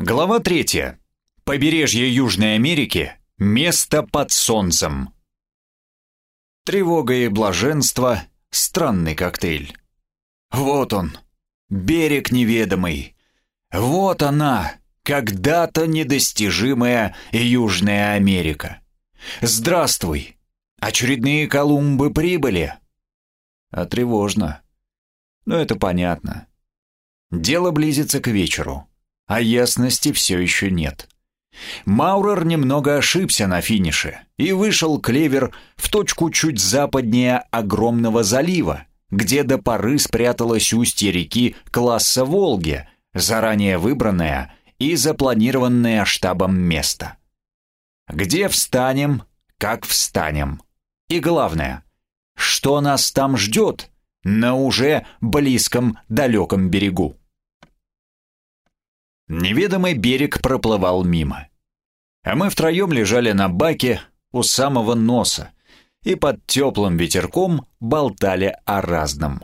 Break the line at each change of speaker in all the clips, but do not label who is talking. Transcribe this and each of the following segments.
Глава третья. Побережье Южной Америки. Место под солнцем. Тревога и блаженство — странный коктейль. Вот он, берег неведомый. Вот она, когда-то недостижимая Южная Америка. Здравствуй. Очередные Колумбы прибыли. А тревожно. Но это понятно. Дело близится к вечеру, а ясности все еще нет. Маурер немного ошибся на финише и вышел клевер в точку чуть западнее огромного залива, где до поры спряталось устье реки класса Волги, заранее выбранное и запланированное штабом место. Где встанем, как встанем. И главное, что нас там ждет на уже близком далеком берегу. Неведомый берег проплывал мимо. А мы втроем лежали на баке у самого носа и под теплым ветерком болтали о разном.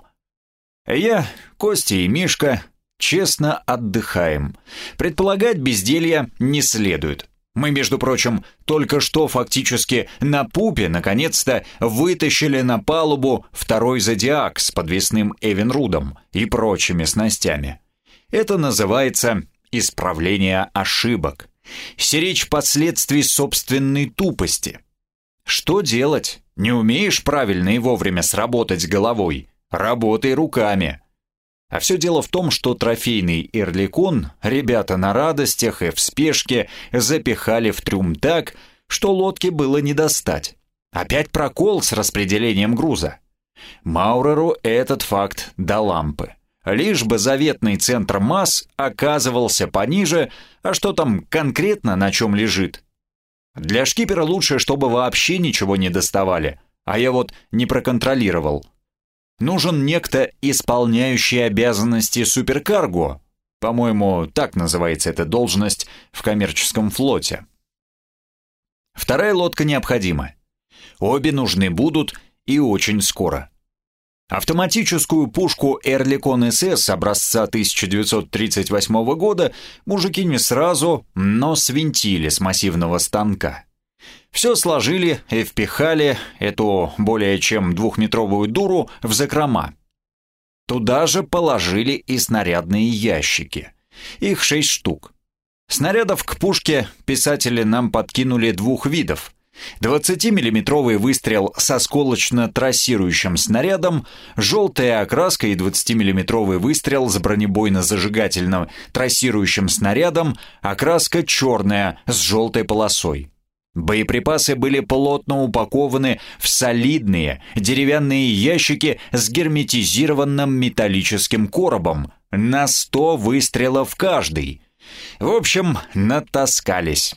Я, Костя и Мишка честно отдыхаем. Предполагать безделья не следует. Мы, между прочим, только что фактически на пупе наконец-то вытащили на палубу второй зодиак с подвесным Эвенрудом и прочими снастями. Это называется исправление ошибок, стеречь последствий собственной тупости. Что делать? Не умеешь правильно и вовремя сработать головой? Работай руками. А все дело в том, что трофейный Эрликон ребята на радостях и в спешке запихали в трюм так, что лодки было не достать. Опять прокол с распределением груза. Мауреру этот факт до лампы лишь бы заветный центр масс оказывался пониже, а что там конкретно на чем лежит? Для шкипера лучше, чтобы вообще ничего не доставали, а я вот не проконтролировал. Нужен некто, исполняющий обязанности суперкарго. По-моему, так называется эта должность в коммерческом флоте. Вторая лодка необходима. Обе нужны будут и очень скоро. Автоматическую пушку Эрликон СС образца 1938 года мужики не сразу, но свинтили с массивного станка. Все сложили и впихали эту более чем двухметровую дуру в закрома. Туда же положили и снарядные ящики. Их шесть штук. Снарядов к пушке писатели нам подкинули двух видов. 20-миллиметровый выстрел со сколочно-трассирующим снарядом, желтая окраска и 20-миллиметровый выстрел с бронебойно-зажигательным трассирующим снарядом, окраска черная с желтой полосой. Боеприпасы были плотно упакованы в солидные деревянные ящики с герметизированным металлическим коробом на 100 выстрелов каждый. В общем, натаскались.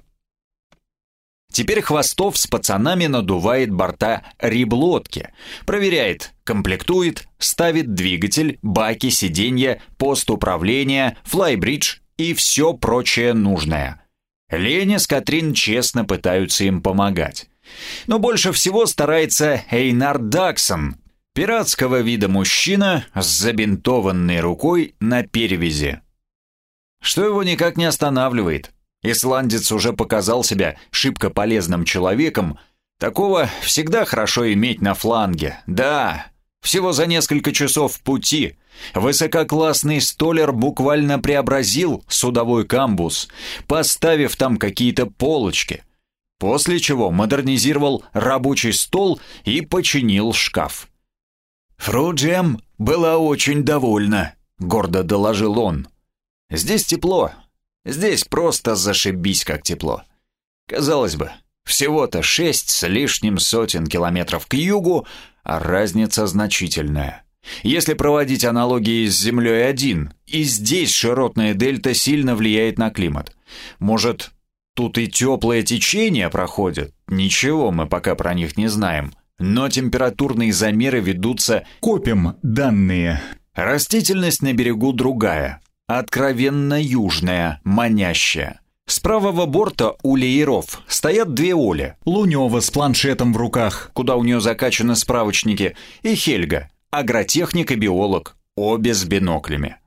Теперь Хвостов с пацанами надувает борта риблодки, проверяет, комплектует, ставит двигатель, баки, сиденья, пост управления, флайбридж и все прочее нужное. Леня с Катрин честно пытаются им помогать. Но больше всего старается Эйнар Даксон, пиратского вида мужчина с забинтованной рукой на перевязи. Что его никак не останавливает – Исландец уже показал себя шибко полезным человеком. Такого всегда хорошо иметь на фланге. Да, всего за несколько часов пути высококлассный столер буквально преобразил судовой камбус, поставив там какие-то полочки, после чего модернизировал рабочий стол и починил шкаф. «Фруджем была очень довольна», — гордо доложил он. «Здесь тепло, Здесь просто зашибись как тепло. Казалось бы, всего-то шесть с лишним сотен километров к югу, а разница значительная. Если проводить аналогии с Землей один, и здесь широтная дельта сильно влияет на климат. Может, тут и теплое течение проходит? Ничего мы пока про них не знаем. Но температурные замеры ведутся...
Копим данные.
Растительность на берегу другая, откровенно южная, манящая. С правого борта у лееров стоят две Оли.
Лунева с планшетом в руках,
куда у нее закачаны справочники, и Хельга, агротехник и биолог, обе с биноклями.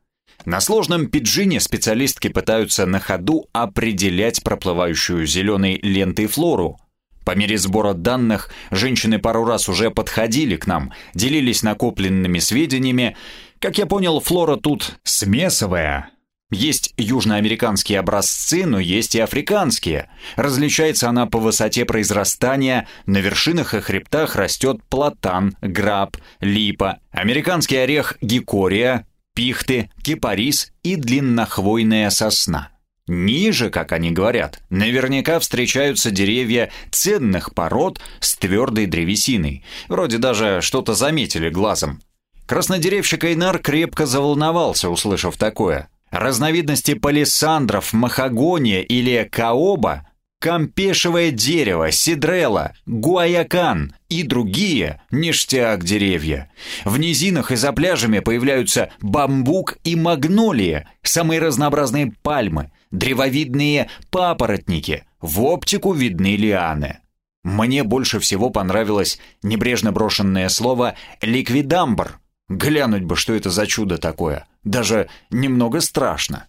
На сложном пиджине специалистки пытаются на ходу определять проплывающую зеленой лентой флору. По мере сбора данных женщины пару раз уже подходили к нам, делились накопленными сведениями. Как я понял, флора тут смесовая. Есть южноамериканские образцы, но есть и африканские. Различается она по высоте произрастания, на вершинах и хребтах растет платан, граб, липа, американский орех гикория, пихты, кипарис и длиннохвойная сосна. Ниже, как они говорят, наверняка встречаются деревья ценных пород с твердой древесиной. Вроде даже что-то заметили глазом. Краснодеревщик Эйнар крепко заволновался, услышав такое. Разновидности палисандров, махагония или каоба кампешевое дерево, сидрела, гуаякан и другие ништяк деревья. В низинах и за пляжами появляются бамбук и магнолия, самые разнообразные пальмы, древовидные папоротники, в оптику видны лианы. Мне больше всего понравилось небрежно брошенное слово «ликвидамбр». Глянуть бы, что это за чудо такое. Даже немного страшно.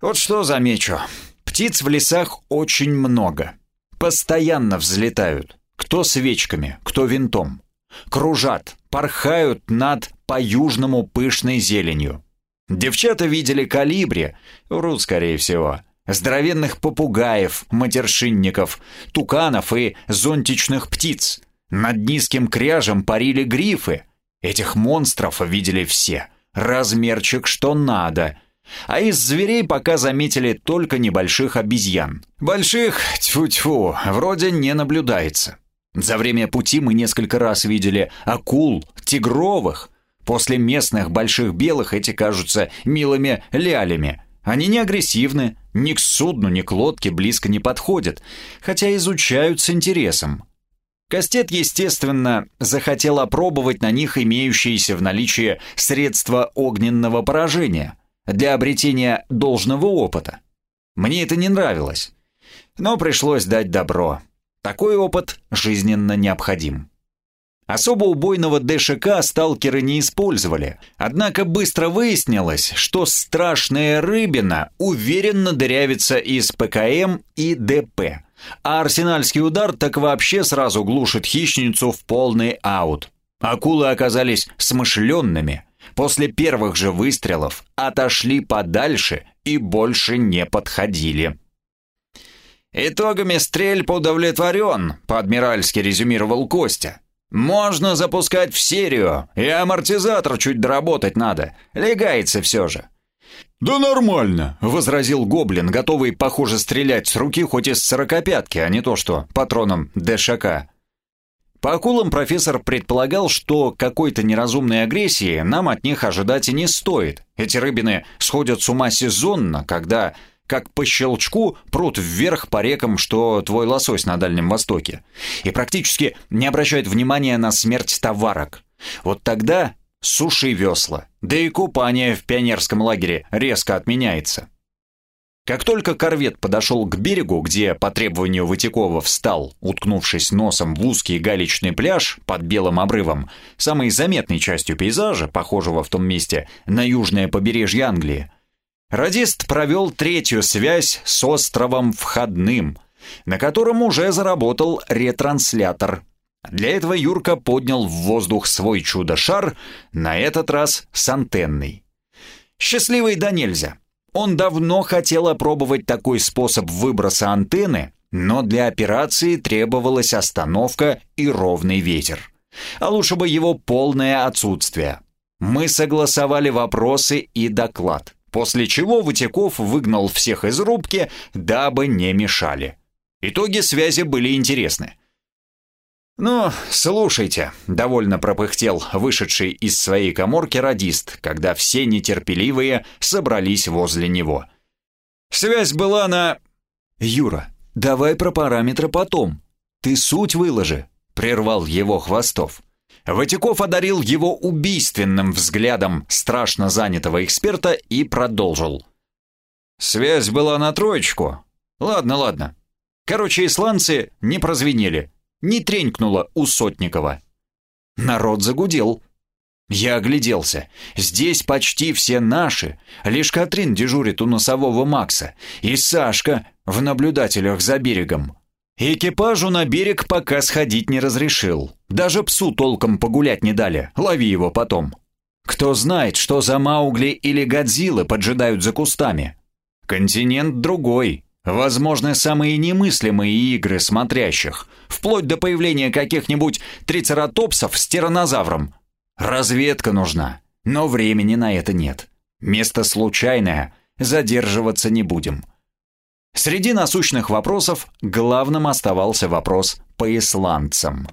Вот что замечу. Птиц в лесах очень много. Постоянно взлетают. Кто свечками, кто винтом. Кружат, порхают над по-южному пышной зеленью. Девчата видели калибри, врут скорее всего, здоровенных попугаев, матершинников, туканов и зонтичных птиц. Над низким кряжем парили грифы. Этих монстров видели все. Размерчик что надо — а из зверей пока заметили только небольших обезьян. Больших, тьфу-тьфу, вроде не наблюдается. За время пути мы несколько раз видели акул, тигровых. После местных больших белых эти кажутся милыми лялями. Они не агрессивны, ни к судну, ни к лодке близко не подходят, хотя изучают с интересом. Кастет, естественно, захотел опробовать на них имеющиеся в наличии средства огненного поражения – для обретения должного опыта. Мне это не нравилось, но пришлось дать добро. Такой опыт жизненно необходим. Особо убойного ДШК сталкеры не использовали, однако быстро выяснилось, что страшная рыбина уверенно дырявится из ПКМ и ДП, а арсенальский удар так вообще сразу глушит хищницу в полный аут. Акулы оказались смышленными, после первых же выстрелов отошли подальше и больше не подходили. «Итогами стрельб удовлетворен», — по-адмиральски резюмировал Костя. «Можно запускать в серию, и амортизатор чуть доработать надо. Легается все же».
«Да нормально», —
возразил Гоблин, готовый, похоже, стрелять с руки хоть из сорокопятки, а не то что патроном ДШК. По акулам профессор предполагал, что какой-то неразумной агрессии нам от них ожидать и не стоит. Эти рыбины сходят с ума сезонно, когда, как по щелчку, прут вверх по рекам, что твой лосось на Дальнем Востоке, и практически не обращают внимания на смерть товарок. Вот тогда суши весла, да и купание в пионерском лагере резко отменяется. Как только корвет подошел к берегу, где по требованию Ватякова встал, уткнувшись носом в узкий галечный пляж под белым обрывом, самой заметной частью пейзажа, похожего в том месте на южное побережье Англии, радист провел третью связь с островом Входным, на котором уже заработал ретранслятор. Для этого Юрка поднял в воздух свой чудо-шар, на этот раз с антенной. Счастливый да нельзя. Он давно хотел опробовать такой способ выброса антенны, но для операции требовалась остановка и ровный ветер. А лучше бы его полное отсутствие. Мы согласовали вопросы и доклад, после чего Ватяков выгнал всех из рубки, дабы не мешали. Итоги связи были интересны. «Ну, слушайте», — довольно пропыхтел вышедший из своей коморки радист, когда все нетерпеливые собрались возле него. «Связь была на...» «Юра, давай про параметры потом. Ты суть выложи», — прервал его Хвостов. Ватяков одарил его убийственным взглядом страшно занятого эксперта и продолжил. «Связь была на троечку. Ладно, ладно. Короче, исландцы не прозвенели» не тренькнуло у Сотникова. Народ загудел. Я огляделся. Здесь почти все наши. Лишь Катрин дежурит у носового Макса. И Сашка в наблюдателях за берегом. Экипажу на берег пока сходить не разрешил. Даже псу толком погулять не дали. Лови его потом. Кто знает, что за Маугли или Годзиллы поджидают за кустами. Континент другой. Возможно, самые немыслимые игры смотрящих, вплоть до появления каких-нибудь трицератопсов с тиранозавром. Разведка нужна, но времени на это нет. Место случайное, задерживаться не будем. Среди насущных вопросов главным оставался вопрос по исландцам.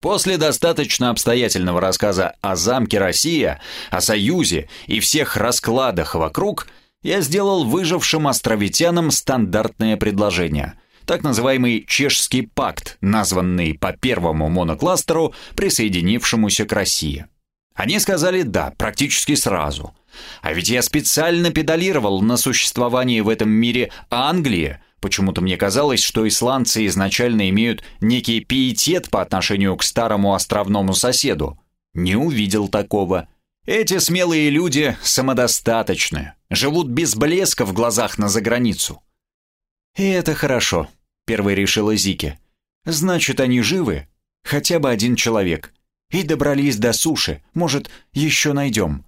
После достаточно обстоятельного рассказа о замке Россия, о Союзе и всех раскладах вокруг, я сделал выжившим островитянам стандартное предложение. Так называемый Чешский пакт, названный по первому монокластеру, присоединившемуся к России. Они сказали «да» практически сразу. А ведь я специально педалировал на существование в этом мире Англии, Почему-то мне казалось, что исландцы изначально имеют некий пиетет по отношению к старому островному соседу. Не увидел такого. Эти смелые люди самодостаточны, живут без блеска в глазах на заграницу. «И это хорошо», — первой решила Зики. «Значит, они живы? Хотя бы один человек. И добрались до суши, может, еще найдем».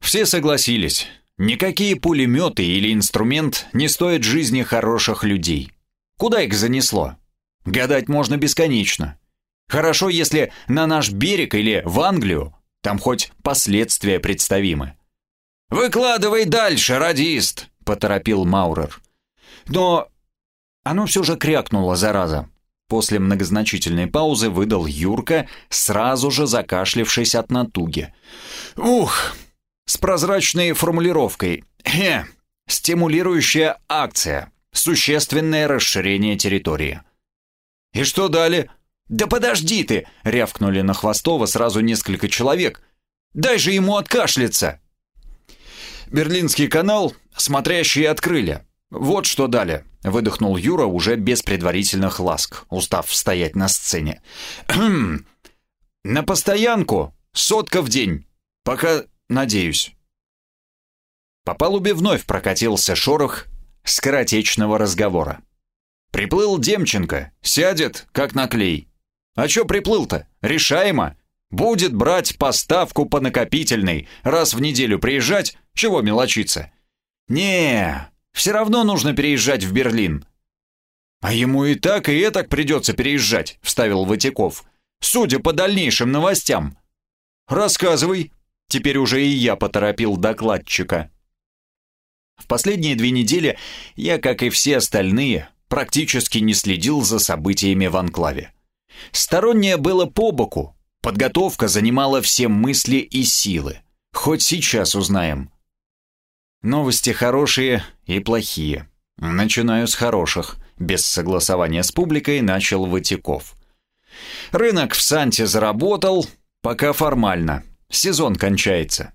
Все согласились. Никакие пулеметы или инструмент не стоят жизни хороших людей. Куда их занесло? Гадать можно бесконечно. Хорошо, если на наш берег или в Англию, там хоть последствия представимы. «Выкладывай дальше, радист!» — поторопил Маурер. Но оно все же крякнуло, зараза. После многозначительной паузы выдал Юрка, сразу же закашлившись от натуги. «Ух, с прозрачной формулировкой «Хе, стимулирующая акция, существенное расширение территории». «И что дали?» «Да подожди ты!» — рявкнули на Хвостова сразу несколько человек. «Дай же ему откашляться!» «Берлинский канал смотрящие открыли. Вот что дали», — выдохнул Юра уже без предварительных ласк, устав стоять на сцене. «На постоянку сотка в день. Пока Надеюсь. По палубе вновь прокатился шорох скоротечного разговора. Приплыл Демченко, сядет, как на клей. А чё приплыл-то? Решаемо. Будет брать поставку по накопительной, раз в неделю приезжать, чего мелочиться? Не, все равно нужно переезжать в Берлин. А ему и так, и этак придется переезжать, вставил Ватяков. Судя по дальнейшим новостям. Рассказывай, Теперь уже и я поторопил докладчика. В последние две недели я, как и все остальные, практически не следил за событиями в анклаве. Стороннее было по боку, подготовка занимала все мысли и силы. Хоть сейчас узнаем. Новости хорошие и плохие. Начинаю с хороших. Без согласования с публикой начал Ватяков. Рынок в Санте заработал, пока формально – сезон кончается.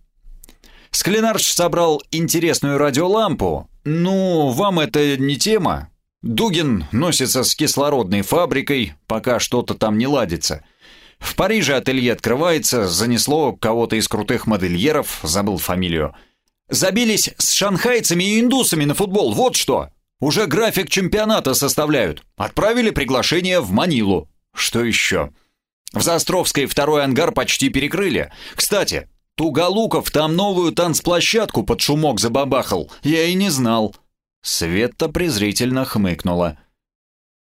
Склинарч собрал интересную радиолампу. Ну, вам это не тема. Дугин носится с кислородной фабрикой, пока что-то там не ладится. В Париже ателье открывается, занесло кого-то из крутых модельеров, забыл фамилию. Забились с шанхайцами и индусами на футбол, вот что. Уже график чемпионата составляют. Отправили приглашение в Манилу. Что еще? В Заостровской второй ангар почти перекрыли. Кстати, Туголуков там новую танцплощадку под шумок забабахал. Я и не знал. Света презрительно хмыкнула.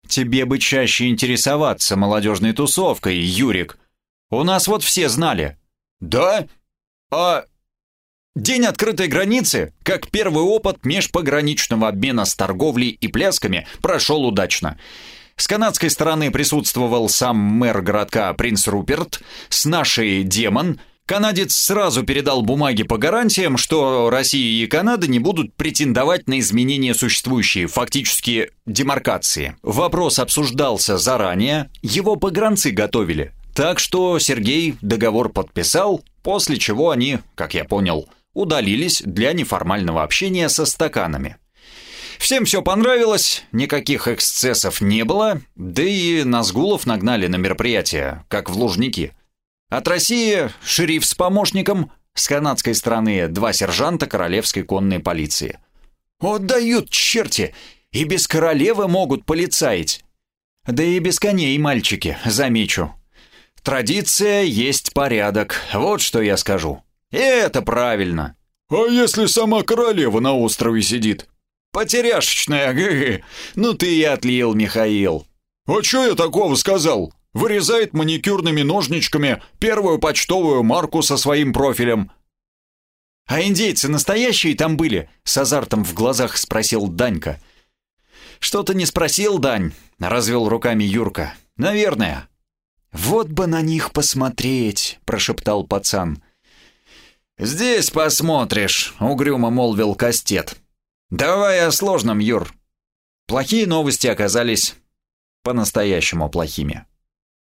«Тебе бы чаще интересоваться молодежной тусовкой, Юрик. У нас вот все знали». «Да? А...» День открытой границы, как первый опыт межпограничного обмена с торговлей и плясками, прошел удачно. С канадской стороны присутствовал сам мэр городка принц Руперт, с нашей демон. Канадец сразу передал бумаги по гарантиям, что Россия и Канада не будут претендовать на изменения существующей, фактически, демаркации. Вопрос обсуждался заранее, его погранцы готовили. Так что Сергей договор подписал, после чего они, как я понял, удалились для неформального общения со стаканами. Всем все понравилось, никаких эксцессов не было, да и Назгулов нагнали на мероприятие, как в Лужники. От России шериф с помощником, с канадской стороны два сержанта королевской конной полиции. Отдают черти, и без королевы могут полицаить. Да и без коней, мальчики, замечу. Традиция есть порядок, вот что я скажу. И это правильно.
А если сама королева на острове сидит?
Потеряшечная, гэ Ну ты и отлил, Михаил.
А что я такого сказал? Вырезает маникюрными ножничками первую почтовую марку со своим профилем.
«А индейцы настоящие там были?» — с азартом в глазах спросил Данька. «Что-то не спросил, Дань», — развел руками Юрка. «Наверное». «Вот бы на них посмотреть», — прошептал пацан. «Здесь посмотришь», — угрюмо молвил Кастет. «Давай о сложном, Юр». Плохие новости оказались по-настоящему плохими.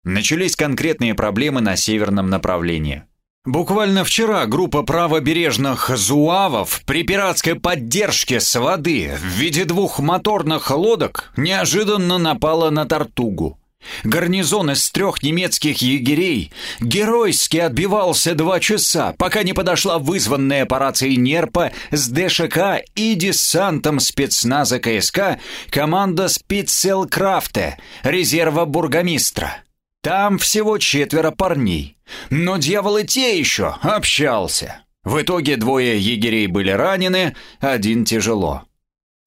Начались конкретные проблемы на северном направлении. Буквально вчера группа правобережных зуавов при пиратской поддержке с воды в виде двух моторных лодок неожиданно напала на Тартугу. Гарнизон из трех немецких егерей геройски отбивался два часа, пока не подошла вызванная по рации Нерпа с ДШК и десантом спецназа КСК команда Спицелкрафте, резерва бургомистра. Там всего четверо парней, но дьявол и те еще общался. В итоге двое егерей были ранены, один тяжело.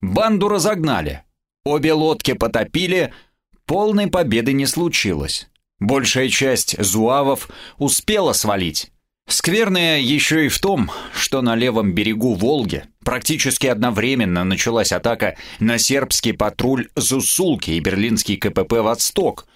Банду разогнали, обе лодки потопили, полной победы не случилось. Большая часть зуавов успела свалить. Скверное еще и в том, что на левом берегу Волги практически одновременно началась атака на сербский патруль Зусулки и берлинский КПП «Восток»,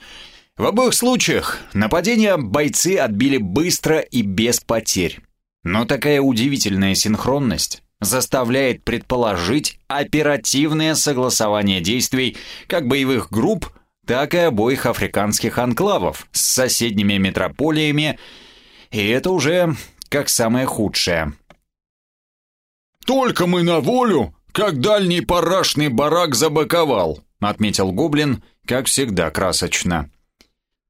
в обоих случаях нападения бойцы отбили быстро и без потерь. Но такая удивительная синхронность заставляет предположить оперативное согласование действий как боевых групп, так и обоих африканских анклавов с соседними метрополиями, и это уже как самое худшее.
«Только мы на волю, как дальний парашный барак забаковал», отметил Гоблин, как всегда красочно.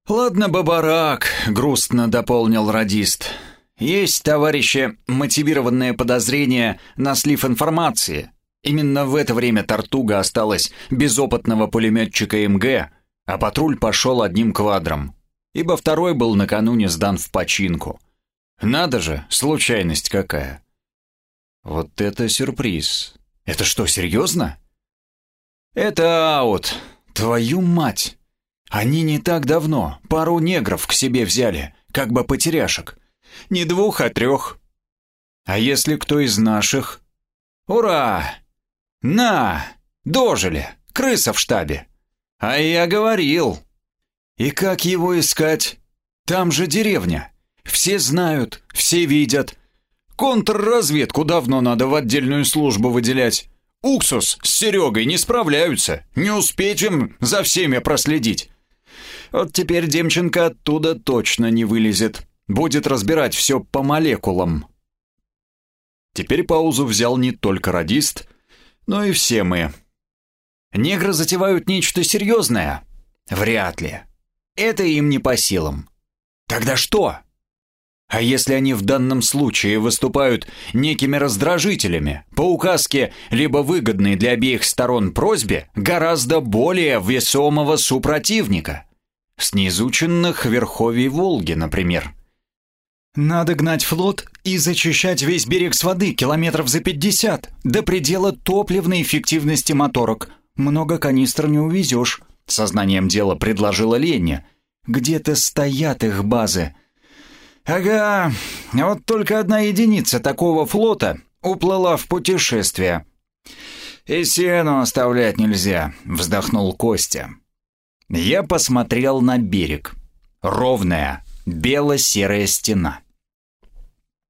«Ладно, Бабарак», — грустно дополнил радист. «Есть, товарищи, мотивированное подозрение на слив информации. Именно в это время Тартуга осталась без опытного пулеметчика МГ, а патруль пошел одним квадром, ибо второй был накануне сдан в починку. Надо же, случайность какая!» «Вот это сюрприз! Это что, серьезно?» «Это аут! Твою мать!» Они не так давно пару негров к себе взяли, как бы потеряшек. Не двух, а трех. А если кто из наших? Ура! На! Дожили! Крыса в штабе! А я говорил. И как его искать? Там же деревня. Все знают, все видят. Контрразведку давно надо в отдельную службу выделять. Уксус с Серегой не справляются. Не успеть им за всеми проследить. Вот теперь Демченко оттуда точно не вылезет. Будет разбирать все по молекулам. Теперь паузу взял не только радист, но и все мы. Негры затевают нечто серьезное? Вряд ли. Это им не по силам. Тогда что? А если они в данном случае выступают некими раздражителями, по указке либо выгодной для обеих сторон просьбе гораздо более весомого супротивника? С неизученных верховий Волги, например. Надо гнать флот и зачищать весь берег с воды километров за 50 до предела топливной эффективности моторок. Много канистр не увезешь, сознанием дела предложила Леня. Где-то стоят их базы. Ага, вот только одна единица такого флота уплыла в путешествие. «И сену оставлять нельзя», — вздохнул Костя. Я посмотрел на берег. Ровная, бело-серая стена.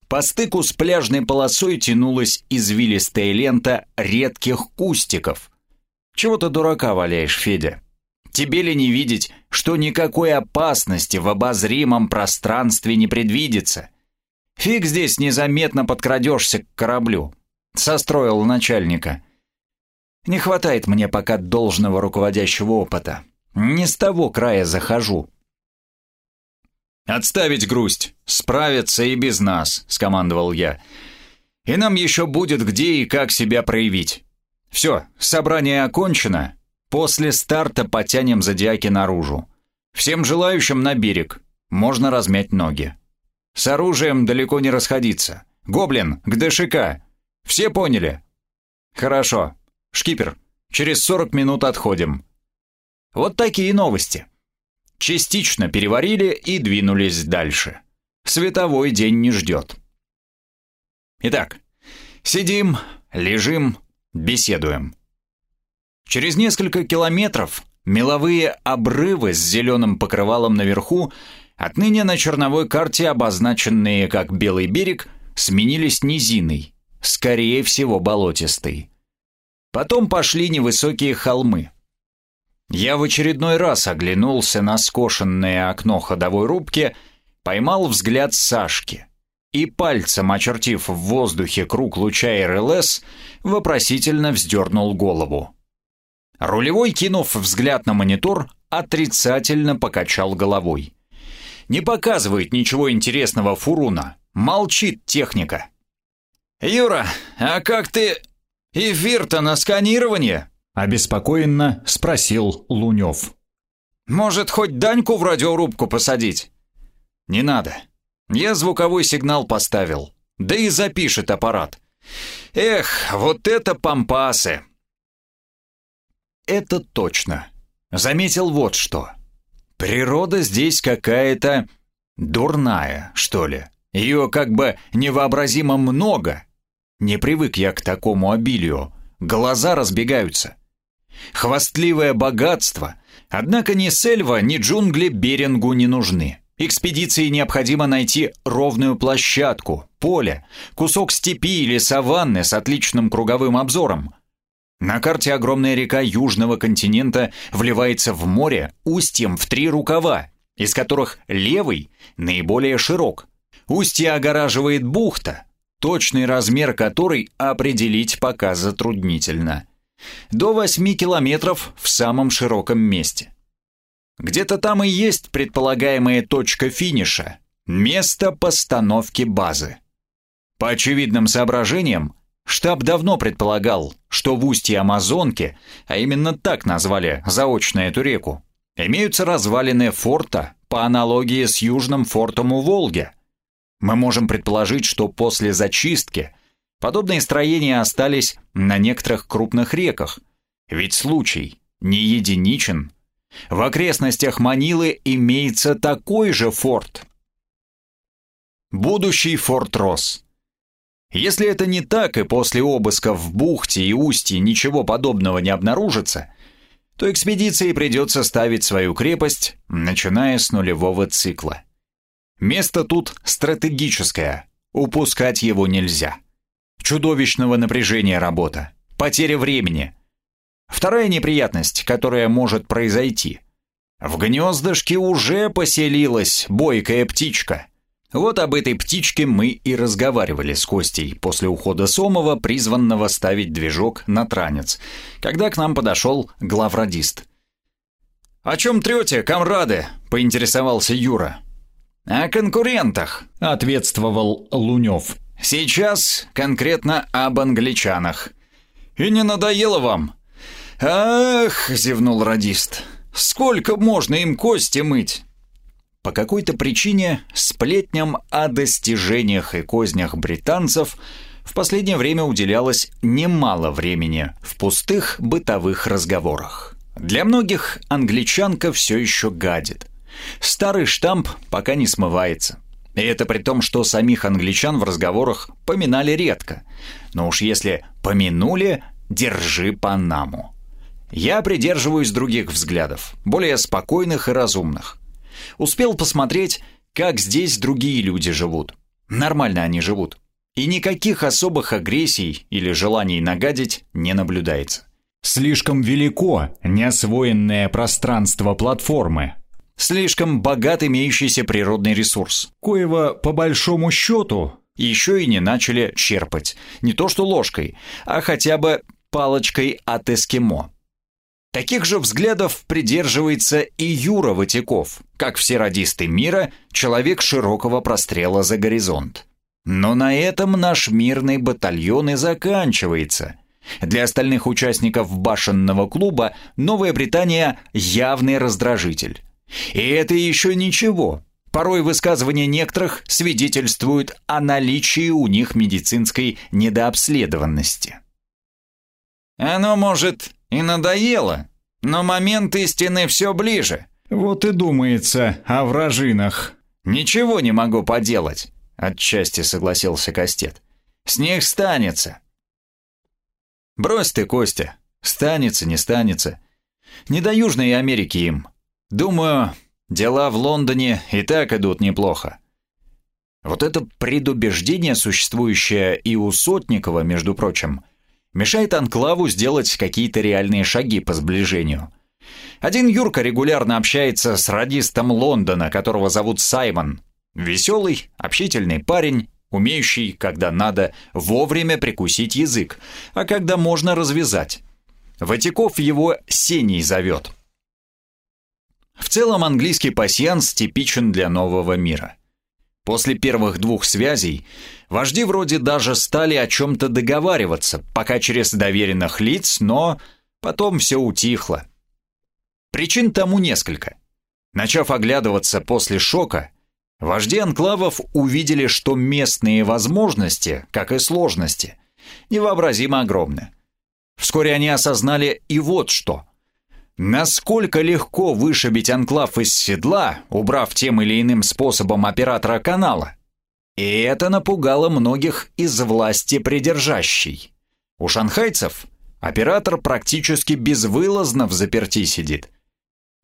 По стыку с пляжной полосой тянулась извилистая лента редких кустиков. Чего ты дурака валяешь, Федя? Тебе ли не видеть, что никакой опасности в обозримом пространстве не предвидится? Фиг здесь незаметно подкрадешься к кораблю. Состроил начальника. Не хватает мне пока должного руководящего опыта. Не с того края захожу. «Отставить грусть, справиться и без нас», — скомандовал я. «И нам еще будет где и как себя проявить. Все, собрание окончено. После старта потянем зодиаки наружу. Всем желающим на берег. Можно размять ноги. С оружием далеко не расходиться. Гоблин, к ДШК. Все поняли?» «Хорошо. Шкипер, через 40 минут отходим». Вот такие новости частично переварили и двинулись дальше. Световой день не ждет. Итак, сидим, лежим, беседуем. Через несколько километров меловые обрывы с зеленым покрывалом наверху, отныне на черновой карте обозначенные как Белый берег, сменились низиной, скорее всего болотистой. Потом пошли невысокие холмы. Я в очередной раз оглянулся на скошенное окно ходовой рубки, поймал взгляд Сашки и, пальцем очертив в воздухе круг луча РЛС, вопросительно вздернул голову. Рулевой, кинув взгляд на монитор, отрицательно покачал головой. Не показывает ничего интересного фуруна, молчит техника. «Юра, а как ты... Эфир-то на сканирование?»
Обеспокоенно спросил Лунев.
«Может, хоть Даньку в радиорубку посадить?» «Не надо. Я звуковой сигнал поставил. Да и запишет аппарат. Эх, вот это пампасы!» «Это точно. Заметил вот что. Природа здесь какая-то дурная, что ли. Ее как бы невообразимо много. Не привык я к такому обилию. Глаза разбегаются. Хвастливое богатство. Однако ни сельва, ни джунгли Берингу не нужны. Экспедиции необходимо найти ровную площадку, поле, кусок степи или саванны с отличным круговым обзором. На карте огромная река южного континента вливается в море устьем в три рукава, из которых левый наиболее широк. Устье огораживает бухта, точный размер которой определить пока затруднительно – до 8 километров в самом широком месте. Где-то там и есть предполагаемая точка финиша, место постановки базы. По очевидным соображениям, штаб давно предполагал, что в устье Амазонки, а именно так назвали заочно эту реку, имеются развалины форта по аналогии с южным фортом у Волги. Мы можем предположить, что после зачистки – Подобные строения остались на некоторых крупных реках, ведь случай не единичен. В окрестностях Манилы имеется такой же форт. Будущий форт Росс. Если это не так, и после обыска в бухте и устье ничего подобного не обнаружится, то экспедиции придется ставить свою крепость, начиная с нулевого цикла. Место тут стратегическое, упускать его нельзя чудовищного напряжения работа, потеря времени. Вторая неприятность, которая может произойти. В гнездышке уже поселилась бойкая птичка. Вот об этой птичке мы и разговаривали с Костей после ухода Сомова, призванного ставить движок на транец, когда к нам подошел главрадист. «О чем трете, комрады?» — поинтересовался Юра. «О конкурентах», — ответствовал Лунев. Сейчас конкретно об англичанах. И не надоело вам? Ах, зевнул радист. Сколько можно им кости мыть? По какой-то причине сплетням о достижениях и кознях британцев в последнее время уделялось немало времени в пустых бытовых разговорах. Для многих англичанка все еще гадит. Старый штамп пока не смывается. И это при том, что самих англичан в разговорах поминали редко. Но уж если помянули, держи по наму. Я придерживаюсь других взглядов, более спокойных и разумных. Успел посмотреть, как здесь другие люди живут. Нормально они живут. И никаких особых агрессий или желаний нагадить не наблюдается.
Слишком велико неосвоенное пространство платформы,
Слишком богат имеющийся природный ресурс, коего, по большому счету, еще и не начали черпать. Не то что ложкой, а хотя бы палочкой от эскимо. Таких же взглядов придерживается и Юра Ватяков, как все радисты мира, человек широкого прострела за горизонт. Но на этом наш мирный батальон и заканчивается. Для остальных участников башенного клуба Новая Британия – явный раздражитель. И это еще ничего. Порой высказывания некоторых свидетельствуют о наличии у них медицинской недообследованности. Оно, может, и надоело, но момент истины все ближе.
Вот и думается о вражинах.
Ничего не могу поделать, отчасти согласился Кастет. С них станется. Брось ты, Костя, станется, не станется. Не до Южной Америки им. Думаю, дела в Лондоне и так идут неплохо. Вот это предубеждение, существующее и у Сотникова, между прочим, мешает Анклаву сделать какие-то реальные шаги по сближению. Один Юрка регулярно общается с радистом Лондона, которого зовут Саймон. Веселый, общительный парень, умеющий, когда надо, вовремя прикусить язык, а когда можно развязать. Ватиков его Сеней зовет. В целом английский пасьянс типичен для нового мира – После первых двух связей вожди вроде даже стали о чем-то договариваться, пока через доверенных лиц, но потом все утихло. Причин тому несколько. Начав оглядываться после шока, вожди анклавов увидели, что местные возможности, как и сложности, невообразимо огромны. Вскоре они осознали и вот что – Насколько легко вышибить анклав из седла, убрав тем или иным способом оператора канала? И это напугало многих из власти придержащей. У шанхайцев оператор практически безвылазно в заперти сидит.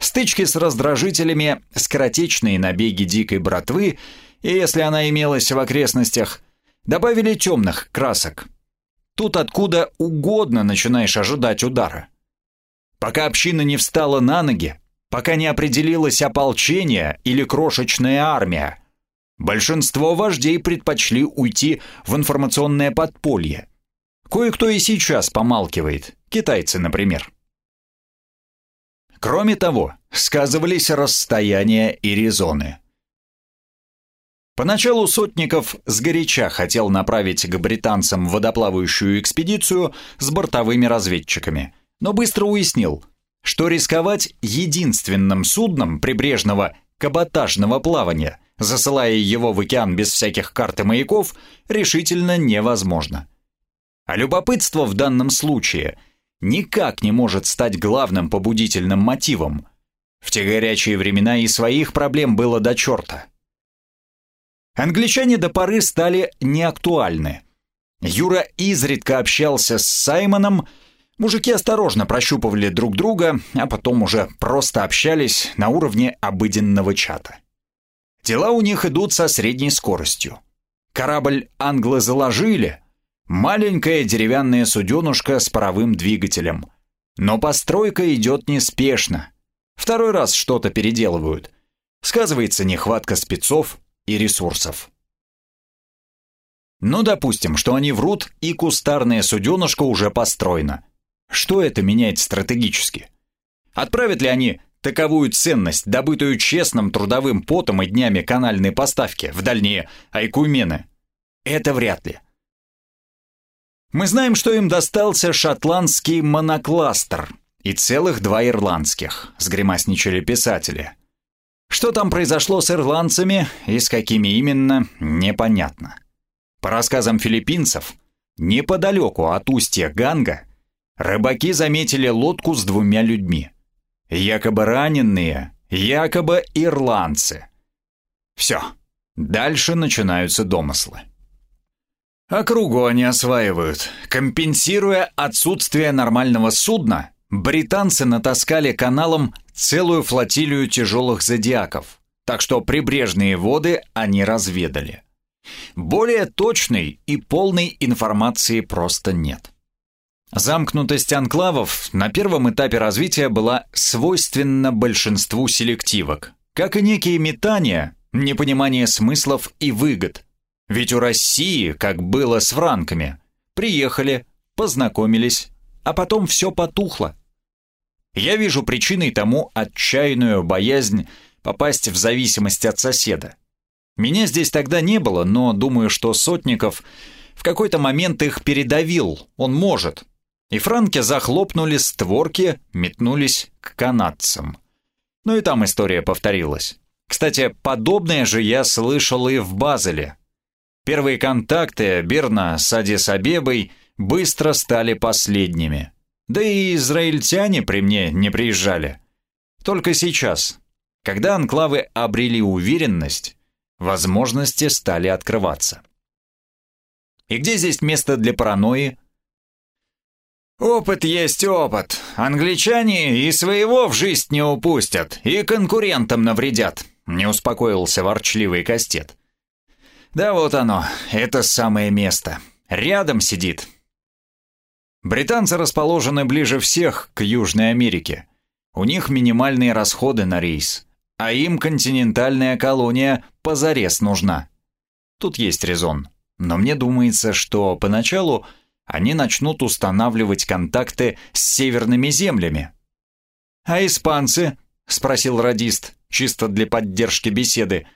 Стычки с раздражителями, скоротечные набеги дикой братвы, и если она имелась в окрестностях, добавили темных красок. Тут откуда угодно начинаешь ожидать удара. Пока община не встала на ноги, пока не определилось ополчение или крошечная армия, большинство вождей предпочли уйти в информационное подполье. Кое-кто и сейчас помалкивает, китайцы, например. Кроме того, сказывались расстояния и резоны. Поначалу Сотников сгоряча хотел направить к британцам водоплавающую экспедицию с бортовыми разведчиками – но быстро уяснил, что рисковать единственным судном прибрежного каботажного плавания, засылая его в океан без всяких карт и маяков, решительно невозможно. А любопытство в данном случае никак не может стать главным побудительным мотивом. В те горячие времена и своих проблем было до черта. Англичане до поры стали неактуальны. Юра изредка общался с Саймоном, Мужики осторожно прощупывали друг друга, а потом уже просто общались на уровне обыденного чата. Дела у них идут со средней скоростью. Корабль англы заложили. Маленькая деревянная суденушка с паровым двигателем. Но постройка идет неспешно. Второй раз что-то переделывают. Сказывается нехватка спецов и ресурсов. Ну, допустим, что они врут, и кустарная суденышка уже построена. Что это меняет стратегически? Отправят ли они таковую ценность, добытую честным трудовым потом и днями канальной поставки в дальние Айкумены? Это вряд ли. Мы знаем, что им достался шотландский монокластер и целых два ирландских, сгримасничали писатели. Что там произошло с ирландцами и с какими именно, непонятно. По рассказам филиппинцев, неподалеку от устья Ганга рыбаки заметили лодку с двумя людьми. Якобы раненые, якобы ирландцы. Все, дальше начинаются домыслы. Округу они осваивают. Компенсируя отсутствие нормального судна, британцы натаскали каналом целую флотилию тяжелых зодиаков, так что прибрежные воды они разведали. Более точной и полной информации просто нет. Замкнутость анклавов на первом этапе развития была свойственна большинству селективок, как и некие метания, непонимание смыслов и выгод. Ведь у России, как было с франками, приехали, познакомились, а потом все потухло. Я вижу причиной тому отчаянную боязнь попасть в зависимость от соседа. Меня здесь тогда не было, но думаю, что Сотников в какой-то момент их передавил, он может. И франки захлопнули створки, метнулись к канадцам. Ну и там история повторилась. Кстати, подобное же я слышал и в Базеле. Первые контакты Берна с Адис-Абебой быстро стали последними. Да и израильтяне при мне не приезжали. Только сейчас, когда анклавы обрели уверенность, возможности стали открываться. И где здесь место для паранойи? «Опыт есть опыт. Англичане и своего в жизнь не упустят, и конкурентам навредят», — не успокоился ворчливый Кастет. «Да вот оно, это самое место. Рядом сидит». Британцы расположены ближе всех к Южной Америке. У них минимальные расходы на рейс, а им континентальная колония позарез нужна. Тут есть резон, но мне думается, что поначалу они начнут устанавливать контакты с северными землями. «А испанцы?» — спросил радист, чисто для поддержки беседы.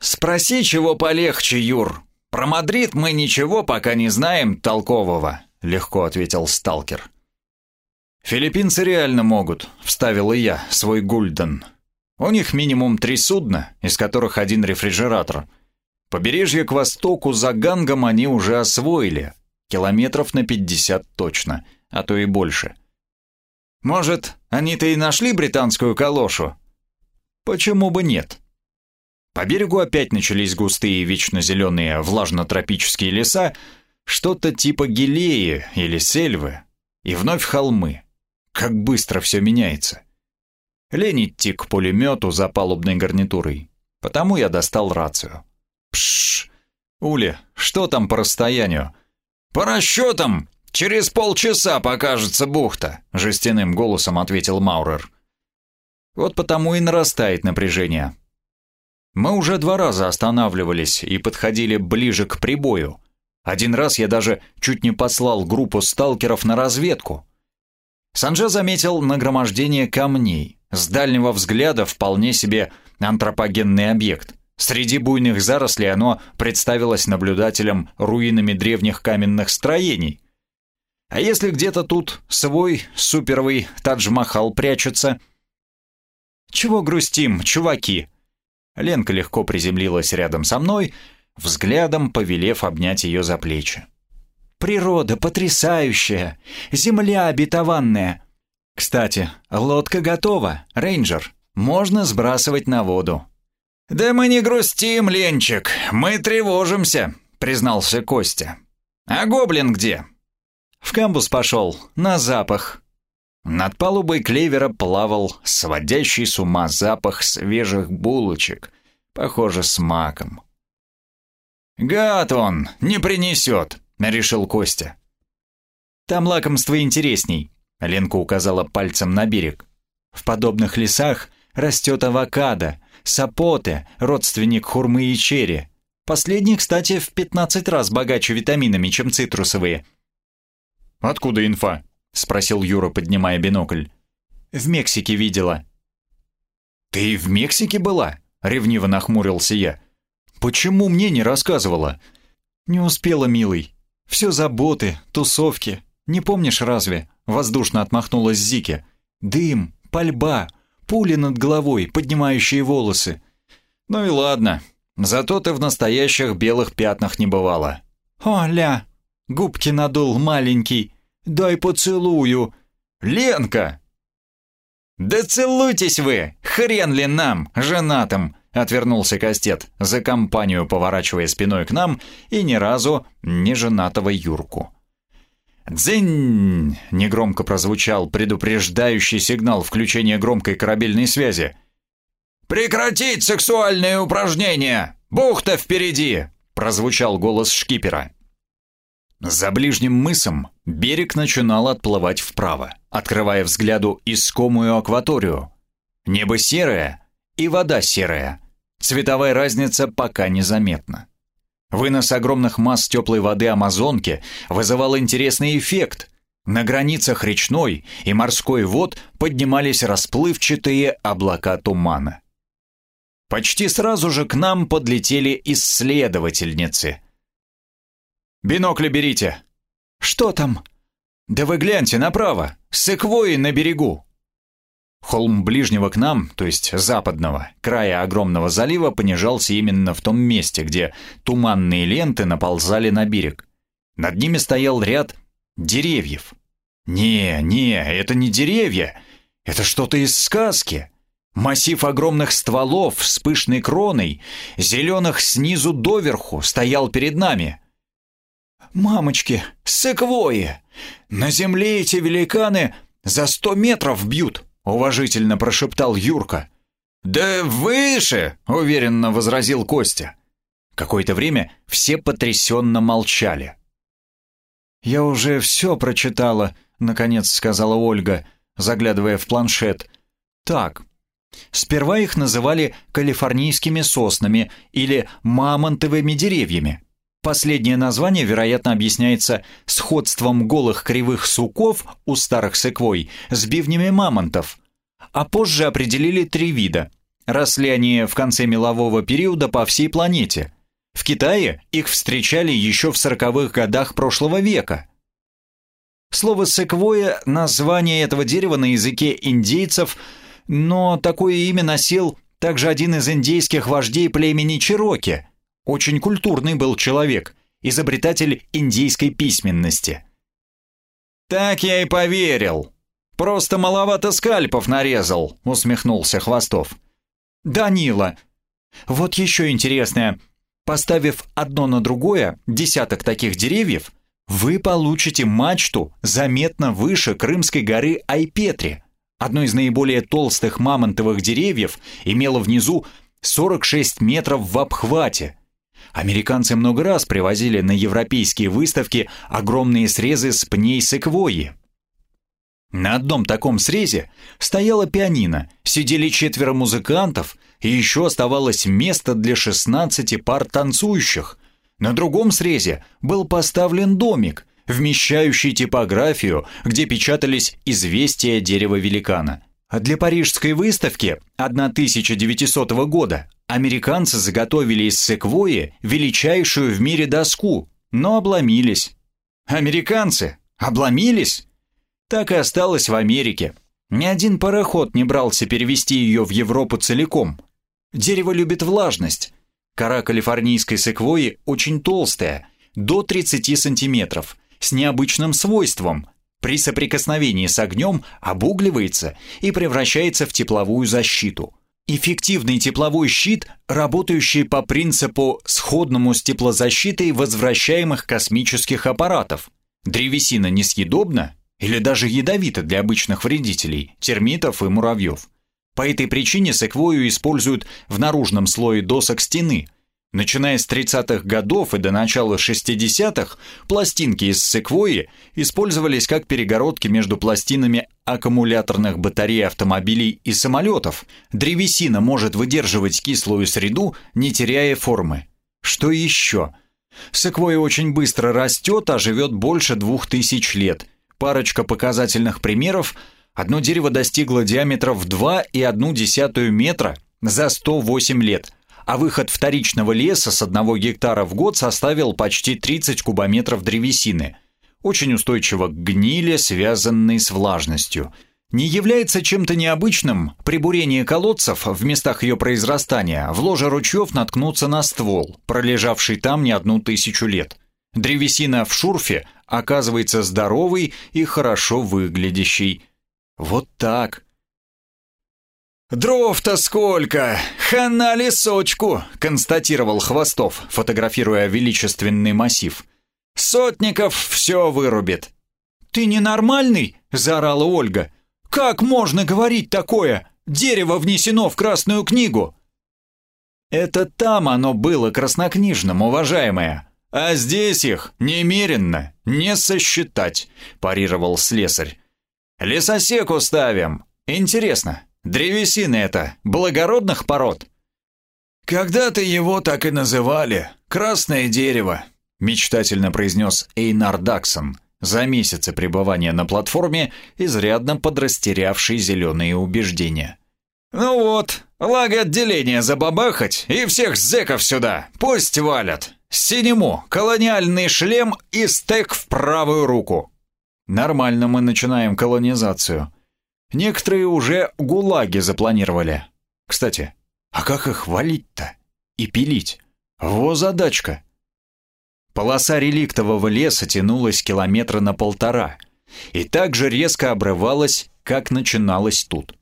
«Спроси, чего полегче, Юр. Про Мадрид мы ничего пока не знаем толкового», — легко ответил сталкер. «Филиппинцы реально могут», — вставил и я свой гульден. «У них минимум три судна, из которых один рефрижератор. Побережье к востоку за Гангом они уже освоили, Километров на 50 точно, а то и больше. Может, они-то и нашли британскую калошу? Почему бы нет? По берегу опять начались густые вечно зеленые влажно-тропические леса, что-то типа гелеи или сельвы, и вновь холмы. Как быстро все меняется. Лень идти к пулемету за палубной гарнитурой, потому я достал рацию. Пшш! Ули, что там по расстоянию? «По расчетам, через полчаса покажется бухта», — жестяным голосом ответил Маурер. Вот потому и нарастает напряжение. Мы уже два раза останавливались и подходили ближе к прибою. Один раз я даже чуть не послал группу сталкеров на разведку. Санжа заметил нагромождение камней. С дальнего взгляда вполне себе антропогенный объект. Среди буйных зарослей оно представилось наблюдателям руинами древних каменных строений. А если где-то тут свой суперовый Тадж-Махал прячется? Чего грустим, чуваки? Ленка легко приземлилась рядом со мной, взглядом повелев обнять ее за плечи. Природа потрясающая, земля обетованная. Кстати, лодка готова, рейнджер. Можно сбрасывать на воду. «Да мы не грустим, Ленчик, мы тревожимся», — признался Костя. «А гоблин где?» В камбус пошел, на запах. Над палубой клевера плавал сводящий с ума запах свежих булочек, похоже, с маком. «Гад он, не принесет», — решил Костя. «Там лакомство интересней», — Ленка указала пальцем на берег. «В подобных лесах растет авокадо, сапоте, родственник хурмы и черри. Последний, кстати, в 15 раз богаче витаминами, чем цитрусовые.
«Откуда инфа?» — спросил Юра, поднимая бинокль.
«В Мексике видела». «Ты в Мексике была?» — ревниво нахмурился я. «Почему мне не рассказывала?» «Не успела, милый. Все заботы, тусовки. Не помнишь разве?» — воздушно отмахнулась Зике. «Дым, пальба, пули над головой, поднимающие волосы. Ну и ладно, зато ты в настоящих белых пятнах не бывала. О, ля, губки надул маленький, дай поцелую. Ленка! Да целуйтесь вы, хрен ли нам, женатым, отвернулся Костет, за компанию поворачивая спиной к нам и ни разу не женатого Юрку. «Дзынь!» — негромко прозвучал предупреждающий сигнал включения громкой корабельной связи.
«Прекратить сексуальные упражнения! Бухта впереди!» — прозвучал голос шкипера.
За ближним мысом берег начинал отплывать вправо, открывая взгляду искомую акваторию. Небо серое и вода серая. Цветовая разница пока незаметна. Вынос огромных масс теплой воды Амазонки вызывал интересный эффект. На границах речной и морской вод поднимались расплывчатые облака тумана. Почти сразу же к нам подлетели исследовательницы. «Бинокли берите!» «Что там?» «Да вы гляньте направо, с эквои на берегу!» Холм ближнего к нам, то есть западного, края огромного залива понижался именно в том месте, где туманные ленты наползали на берег. Над ними стоял ряд деревьев. Не, не, это не деревья, это что-то из сказки. Массив огромных стволов с пышной кроной, зеленых снизу доверху, стоял перед нами. «Мамочки, секвои! На земле эти великаны за сто метров бьют!» — уважительно прошептал Юрка. «Да выше!» — уверенно возразил Костя. Какое-то время все потрясенно молчали. «Я уже все прочитала», — наконец сказала Ольга, заглядывая в планшет. «Так, сперва их называли калифорнийскими соснами или мамонтовыми деревьями. Последнее название, вероятно, объясняется сходством голых кривых суков у старых секвой с бивнями мамонтов, а позже определили три вида. Росли они в конце мелового периода по всей планете. В Китае их встречали еще в сороковых годах прошлого века. Слово «секвоя» — название этого дерева на языке индейцев, но такое имя носил также один из индейских вождей племени Чироки — очень культурный был человек, изобретатель индийской письменности. «Так я и поверил. Просто маловато скальпов нарезал», — усмехнулся Хвостов. «Данила, вот еще интересное. Поставив одно на другое, десяток таких деревьев, вы получите мачту заметно выше Крымской горы Айпетри. Одно из наиболее толстых мамонтовых деревьев имело внизу 46 метров в обхвате, Американцы много раз привозили на европейские выставки огромные срезы с пней секвойи. На одном таком срезе стояла пианино, сидели четверо музыкантов, и еще оставалось место для 16 пар танцующих. На другом срезе был поставлен домик, вмещающий типографию, где печатались известия дерева великана. А для парижской выставки 1900 года Американцы заготовили из секвои величайшую в мире доску, но обломились. Американцы обломились? Так и осталось в Америке. Ни один пароход не брался перевести ее в Европу целиком. Дерево любит влажность. Кора калифорнийской секвои очень толстая, до 30 сантиметров, с необычным свойством. При соприкосновении с огнем обугливается и превращается в тепловую защиту – Эффективный тепловой щит, работающий по принципу сходному с теплозащитой возвращаемых космических аппаратов. Древесина несъедобна или даже ядовита для обычных вредителей, термитов и муравьев. По этой причине секвою используют в наружном слое досок стены – Начиная с 30-х годов и до начала 60-х, пластинки из секвойи использовались как перегородки между пластинами аккумуляторных батарей автомобилей и самолетов. Древесина может выдерживать кислую среду, не теряя формы. Что еще? Секвойя очень быстро растет, а живет больше двух тысяч лет. Парочка показательных примеров. Одно дерево достигло диаметра в 2,1 метра за 108 лет – а выход вторичного леса с одного гектара в год составил почти 30 кубометров древесины, очень устойчиво к гниле, связанной с влажностью. Не является чем-то необычным при бурении колодцев в местах ее произрастания в ложе ручьев наткнуться на ствол, пролежавший там не одну тысячу лет. Древесина в шурфе оказывается здоровой и хорошо выглядящей. Вот так.
«Дров-то сколько! Хана лесочку!» — констатировал Хвостов, фотографируя величественный массив. «Сотников все вырубит».
«Ты ненормальный?» — заорала Ольга. «Как можно говорить такое? Дерево внесено в Красную книгу!» «Это там оно было краснокнижным, уважаемая, а здесь их немеренно, не сосчитать», — парировал слесарь. «Лесосеку ставим. Интересно, Древесина это, благородных пород.
Когда-то его так и называли, красное дерево, мечтательно произнес Эйнар Даксон,
за месяцы пребывания на платформе, изрядно подрастерявший зеленые убеждения.
«Ну вот, лагоотделение забабахать и всех зэков сюда, пусть валят. Синему, колониальный шлем и стек в правую руку».
Нормально мы начинаем колонизацию. Некоторые уже гулаги запланировали. Кстати, а как их валить-то? И пилить? Во задачка. Полоса реликтового леса тянулась километра на полтора и так же резко обрывалась, как начиналась тут.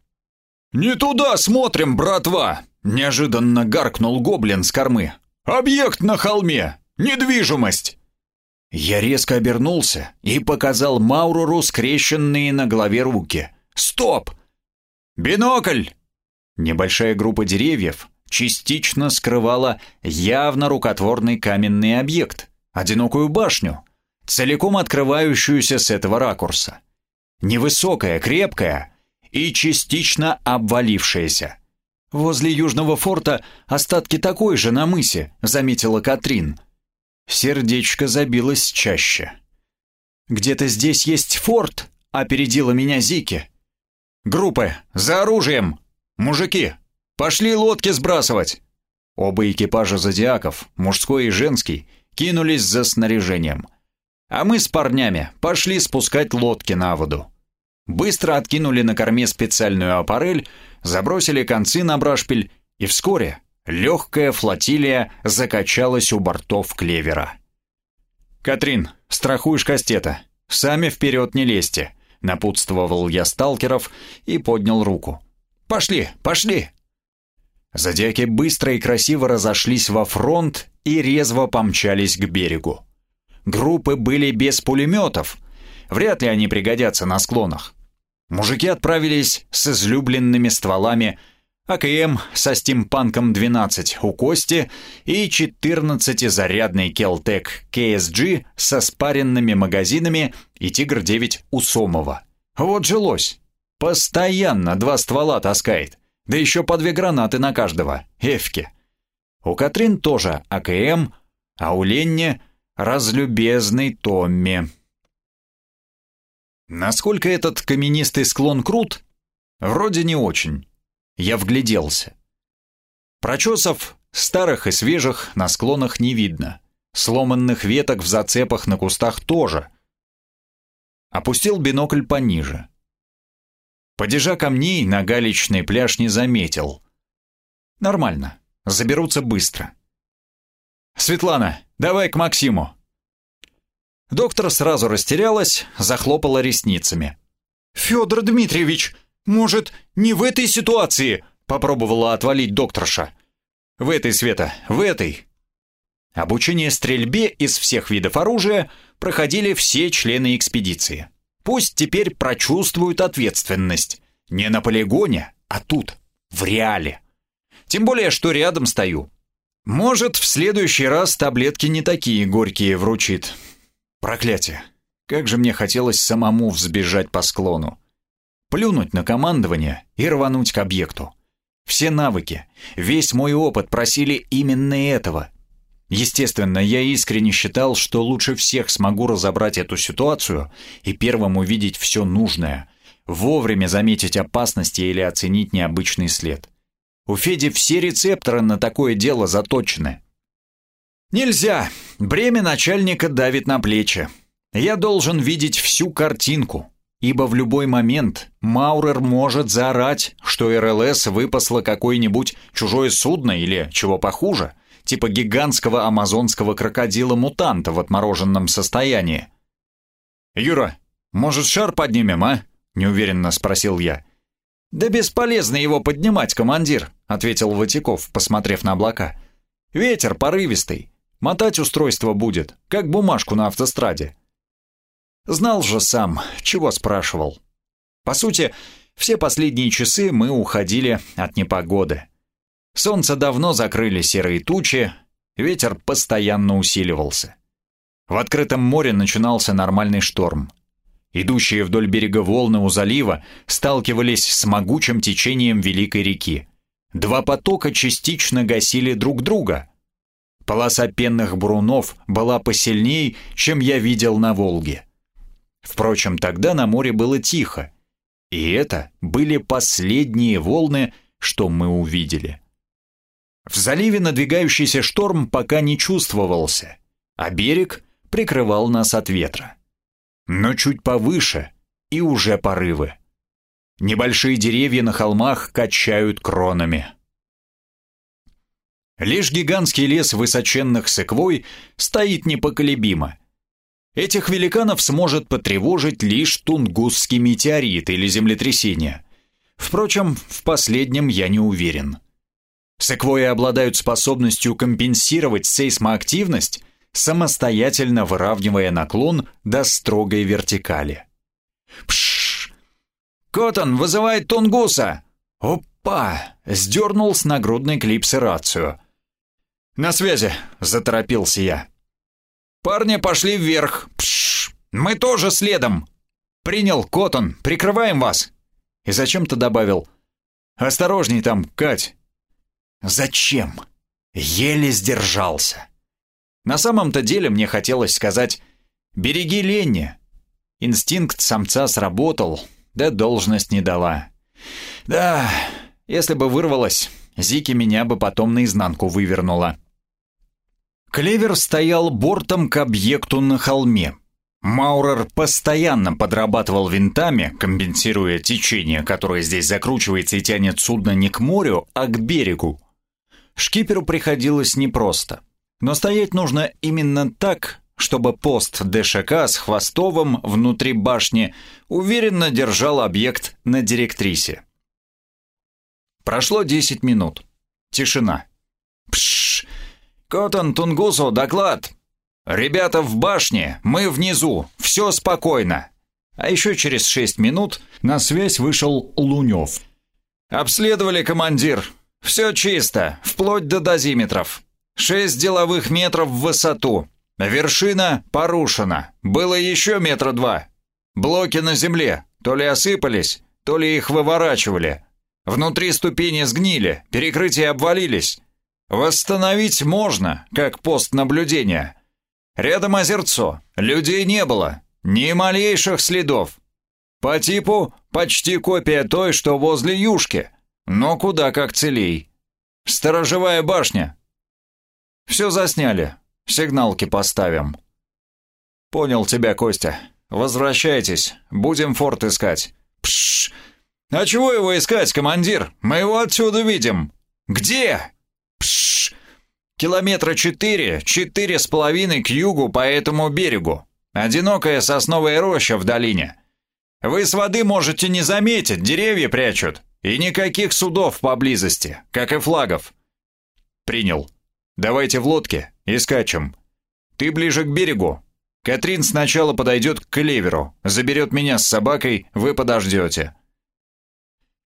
«Не туда смотрим, братва!» — неожиданно гаркнул гоблин с кормы. «Объект на холме! Недвижимость!»
Я резко обернулся и показал Маурору скрещенные на голове руки. «Стоп! Бинокль!» Небольшая группа деревьев частично скрывала явно рукотворный каменный объект, одинокую башню, целиком открывающуюся с этого ракурса. Невысокая, крепкая и частично обвалившаяся. «Возле Южного форта остатки такой же на мысе», — заметила Катрин. Сердечко забилось чаще. «Где-то здесь есть форт», — опередила меня Зики. «Группы, за оружием! Мужики, пошли лодки сбрасывать!» Оба экипажа зодиаков, мужской и женский, кинулись за снаряжением. А мы с парнями пошли спускать лодки на воду. Быстро откинули на корме специальную аппарель, забросили концы на брашпиль, и вскоре легкая флотилия закачалась у бортов клевера. «Катрин, страхуешь кастета. Сами вперед не лезьте», — напутствовал я сталкеров и поднял руку. «Пошли, пошли!» Зодиаки быстро и красиво разошлись во фронт и резво помчались к берегу. Группы были без пулеметов. Вряд ли они пригодятся на склонах. Мужики отправились с излюбленными стволами АКМ со стимпанком 12 у Кости и 14-зарядный Kel-Tec KSG со спаренными магазинами и Тигр-9 у Сомова. Вот жилось. Постоянно два ствола таскает. Да еще по две гранаты на каждого. Эвки. У Катрин тоже АКМ, а у Ленни разлюбезный Томми. Насколько этот каменистый склон крут? Вроде не очень. Я вгляделся. Прочесов старых и свежих на склонах не видно. Сломанных веток в зацепах на кустах тоже. Опустил бинокль пониже. Падежа камней на галечный пляж не заметил. Нормально. Заберутся быстро. «Светлана, давай к Максиму!» Доктор сразу растерялась, захлопала ресницами. «Федор Дмитриевич, может, не в этой ситуации?» Попробовала отвалить докторша. «В этой, Света, в этой!» Обучение стрельбе из всех видов оружия проходили все члены экспедиции. Пусть теперь прочувствуют ответственность. Не на полигоне, а тут, в реале. Тем более, что рядом стою. Может, в следующий раз таблетки не такие горькие вручит. Проклятие. Как же мне хотелось самому взбежать по склону. Плюнуть на командование и рвануть к объекту. Все навыки, весь мой опыт просили именно этого. Естественно, я искренне считал, что лучше всех смогу разобрать эту ситуацию и первым увидеть все нужное, вовремя заметить опасности или оценить необычный след. У Феди все рецепторы на такое дело заточены. Нельзя. Бремя начальника давит на плечи. Я должен видеть всю картинку, ибо в любой момент Маурер может заорать, что РЛС выпасла какое-нибудь чужое судно или чего похуже, типа гигантского амазонского крокодила-мутанта в отмороженном состоянии. «Юра, может, шар поднимем, а?» — неуверенно спросил я. «Да бесполезно его поднимать, командир», — ответил Ватиков, посмотрев на облака. «Ветер порывистый. Мотать устройство будет, как бумажку на автостраде». Знал же сам, чего спрашивал. По сути, все последние часы мы уходили от непогоды. Солнце давно закрыли серые тучи, ветер постоянно усиливался. В открытом море начинался нормальный шторм. Идущие вдоль берега волны у залива сталкивались с могучим течением великой реки. Два потока частично гасили друг друга. Полоса пенных брунов была посильней, чем я видел на Волге. Впрочем, тогда на море было тихо, и это были последние волны, что мы увидели. В заливе надвигающийся шторм пока не чувствовался, а берег прикрывал нас от ветра. Но чуть повыше и уже порывы. Небольшие деревья на холмах качают кронами. Лишь гигантский лес высоченных секвой стоит непоколебимо. Этих великанов сможет потревожить лишь тунгусский метеорит или землетрясение. Впрочем, в последнем я не уверен. Секвои обладают способностью компенсировать сейсмоактивность, самостоятельно выравнивая наклон до строгой вертикали. Пшш! Коттон вызывает Тунгуса! Опа! Сдернул с нагрудной клипсы рацию. «На связи!» — заторопился я. «Парни пошли вверх! Пшш! Мы тоже следом!» «Принял, Коттон, прикрываем вас!» И зачем-то добавил «Осторожней там, Кать!» «Зачем?» Еле сдержался. На самом-то деле мне хотелось сказать «Береги Ленни!» Инстинкт самца сработал, да должность не дала. Да, если бы вырвалась, Зики меня бы потом наизнанку вывернула. Клевер стоял бортом к объекту на холме. Маурер постоянно подрабатывал винтами, компенсируя течение, которое здесь закручивается и тянет судно не к морю, а к берегу. Шкиперу приходилось непросто. Но стоять нужно именно так, чтобы пост ДШК с Хвостовым внутри башни уверенно держал объект на директрисе. Прошло 10 минут. Тишина. Пшш! Котон Тунгусу, доклад! Ребята в башне, мы внизу, все спокойно. А еще через 6 минут на связь вышел Лунев. Обследовали, командир. Все чисто, вплоть до дозиметров. Шесть деловых метров в высоту. Вершина порушена. Было еще метра два. Блоки на земле. То ли осыпались, то ли их выворачивали. Внутри ступени сгнили, перекрытия обвалились. Восстановить можно, как пост наблюдения. Рядом озерцо, людей не было, ни малейших следов. По типу почти копия той, что возле юшки, но куда как целей. Сторожевая башня. Все засняли, сигналки поставим. Понял тебя, Костя. Возвращайтесь, будем форт искать. Пшш, «А чего его искать, командир? Мы его отсюда видим». «Где?» «Пшш! Километра четыре, четыре с половиной к югу по этому берегу. Одинокая сосновая роща в долине. Вы с воды можете не заметить, деревья прячут. И никаких судов поблизости, как и флагов». «Принял. Давайте в лодке и скачем. Ты ближе к берегу. Катрин сначала подойдет к клеверу, заберет меня с собакой, вы подождете».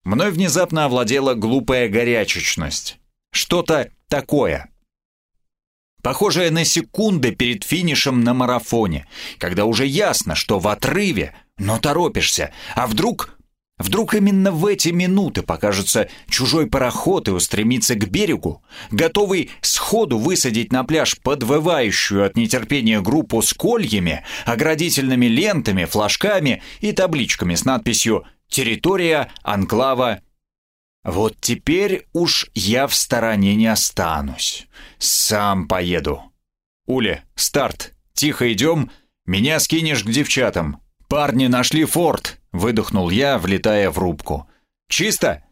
Мной внезапно овладела глупая горячечность. Что-то такое. Похожее на секунды перед финишем на марафоне, когда уже ясно, что в отрыве, но торопишься, а вдруг... Вдруг именно в эти минуты покажется чужой пароход и устремится к берегу, готовый сходу высадить на пляж подвывающую от нетерпения группу с кольями, оградительными лентами, флажками и табличками с надписью территория анклава. Вот теперь уж я в стороне не останусь. Сам поеду. Уля, старт. Тихо идем. Меня скинешь к девчатам. Парни нашли форт. Выдохнул я, влетая в рубку. Чисто?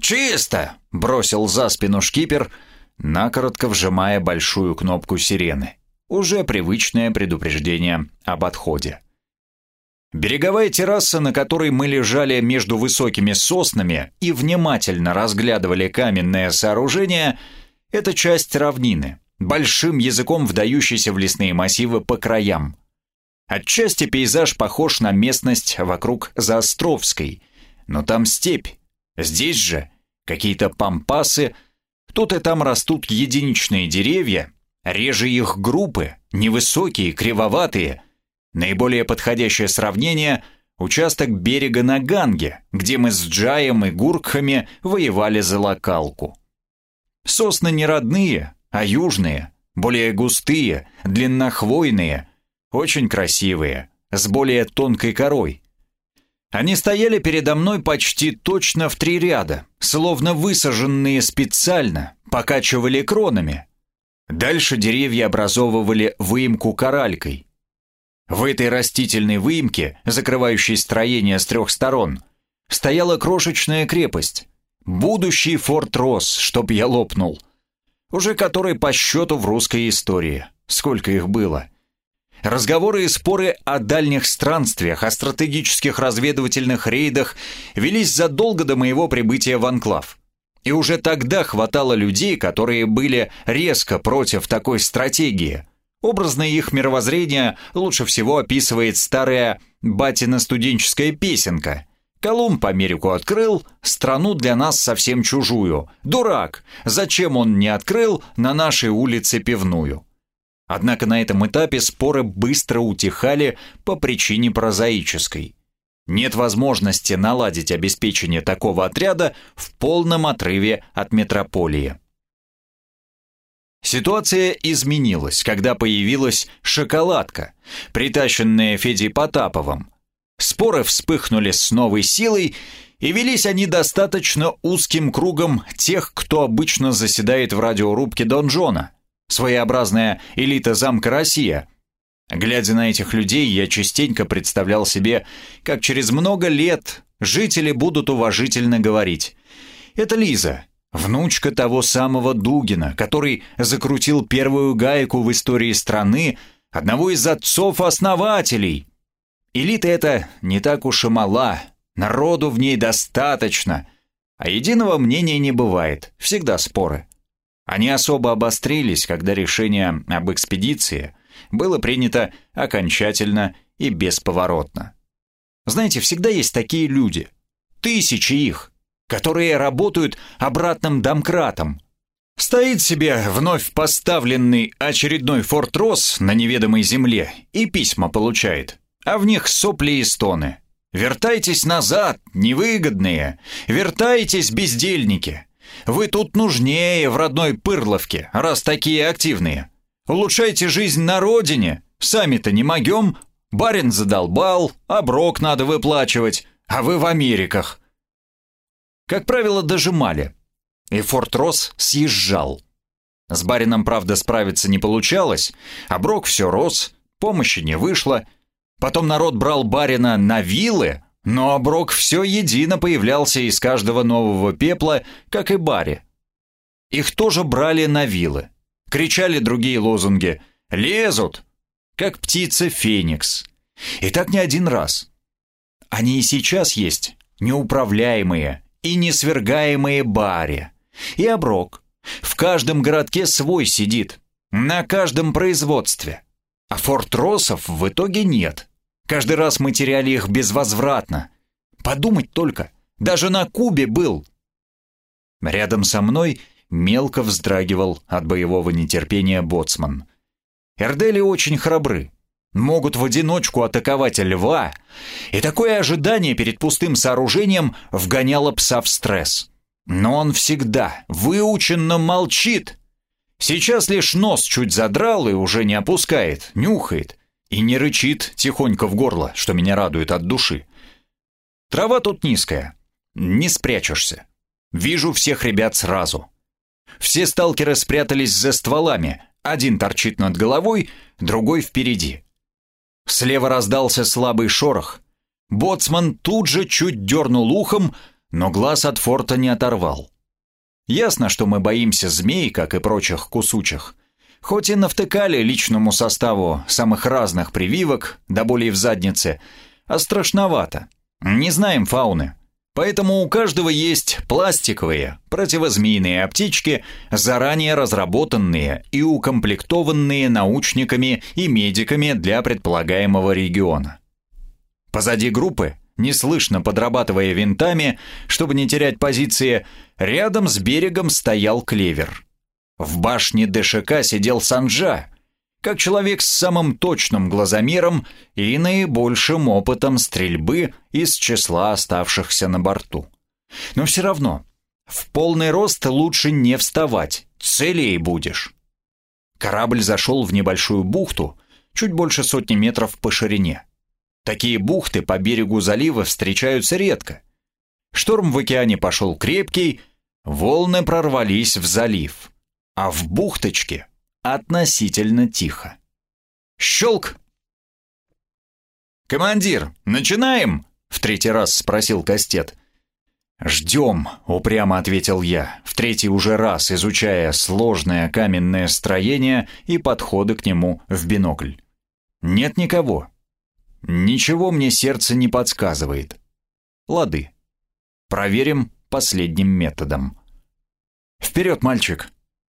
Чисто! Бросил за спину шкипер, накоротко вжимая большую кнопку сирены. Уже привычное предупреждение об отходе. Береговая терраса, на которой мы лежали между высокими соснами и внимательно разглядывали каменное сооружение, это часть равнины, большим языком вдающейся в лесные массивы по краям. Отчасти пейзаж похож на местность вокруг Заостровской, но там степь. Здесь же какие-то пампасы, тут и там растут единичные деревья, реже их группы, невысокие, кривоватые – Наиболее подходящее сравнение – участок берега на Ганге, где мы с Джаем и Гуркхами воевали за локалку. Сосны не родные, а южные, более густые, длиннохвойные, очень красивые, с более тонкой корой. Они стояли передо мной почти точно в три ряда, словно высаженные специально, покачивали кронами. Дальше деревья образовывали выемку коралькой. В этой растительной выемке, закрывающей строение с трех сторон, стояла крошечная крепость. Будущий форт Росс, чтоб я лопнул. Уже который по счету в русской истории. Сколько их было. Разговоры и споры о дальних странствиях, о стратегических разведывательных рейдах велись задолго до моего прибытия в Анклав. И уже тогда хватало людей, которые были резко против такой стратегии. Образное их мировоззрение лучше всего описывает старая батина студенческая песенка. Колумб Америку открыл, страну для нас совсем чужую. Дурак! Зачем он не открыл на нашей улице пивную? Однако на этом этапе споры быстро утихали по причине прозаической. Нет возможности наладить обеспечение такого отряда в полном отрыве от метрополии. Ситуация изменилась, когда появилась шоколадка, притащенная Федей Потаповым. Споры вспыхнули с новой силой, и велись они достаточно узким кругом тех, кто обычно заседает в радиорубке Донжона, своеобразная элита замка «Россия», Глядя на этих людей, я частенько представлял себе, как через много лет жители будут уважительно говорить. Это Лиза, внучка того самого Дугина, который закрутил первую гайку в истории страны, одного из отцов-основателей. Элита эта не так уж и мала, народу в ней достаточно, а единого мнения не бывает, всегда споры. Они особо обострились, когда решение об экспедиции – было принято окончательно и бесповоротно. Знаете, всегда есть такие люди, тысячи их, которые работают обратным домкратом. Стоит себе вновь поставленный очередной форт Росс на неведомой земле и письма получает, а в них сопли и стоны. «Вертайтесь назад, невыгодные! Вертайтесь, бездельники! Вы тут нужнее в родной Пырловке, раз такие активные!» Улучшайте жизнь на родине. Сами-то не могем. Барин задолбал, оброк надо выплачивать, а вы в Америках. Как правило, дожимали. И Форт Росс съезжал. С барином, правда, справиться не получалось, оброк все рос, помощи не вышло. Потом народ брал барина на вилы, но оброк все едино появлялся из каждого нового пепла, как и баре. Их тоже брали на вилы. Кричали другие лозунги «Лезут!» Как птица Феникс. И так не один раз. Они и сейчас есть, неуправляемые и несвергаемые бари. И оброк. В каждом городке свой сидит, на каждом производстве. А фортросов в итоге нет. Каждый раз мы теряли их безвозвратно. Подумать только, даже на Кубе был. Рядом со мной мелко вздрагивал от боевого нетерпения боцман. Эрдели очень храбры, могут в одиночку атаковать льва, и такое ожидание перед пустым сооружением вгоняло пса в стресс. Но он всегда выученно молчит. Сейчас лишь нос чуть задрал и уже не опускает, нюхает и не рычит тихонько в горло, что меня радует от души. Трава тут низкая, не спрячешься. Вижу всех ребят сразу. Все сталкеры спрятались за стволами. Один торчит над головой, другой впереди. Слева раздался слабый шорох. Боцман тут же чуть дернул ухом, но глаз от форта не оторвал. Ясно, что мы боимся змей, как и прочих кусучих. Хоть и навтыкали личному составу самых разных прививок, до боли в заднице, а страшновато. Не знаем фауны. Поэтому у каждого есть пластиковые противозмеиные аптечки, заранее разработанные и укомплектованные научниками и медиками для предполагаемого региона. Позади группы, неслышно подрабатывая винтами, чтобы не терять позиции, рядом с берегом стоял клевер. В башне ДШК сидел Санджа, как человек с самым точным глазомером и наибольшим опытом стрельбы из числа оставшихся на борту. Но все равно, в полный рост лучше не вставать, целей будешь. Корабль зашел в небольшую бухту, чуть больше сотни метров по ширине. Такие бухты по берегу залива встречаются редко. Шторм в океане пошел крепкий, волны прорвались в залив, а в бухточке относительно тихо. Щелк! «Командир, начинаем?» — в третий раз спросил Кастет. «Ждем», — упрямо ответил я, в третий уже раз изучая сложное каменное строение и подходы к нему в бинокль. «Нет никого. Ничего мне сердце не подсказывает. Лады. Проверим последним методом. Вперед, мальчик!»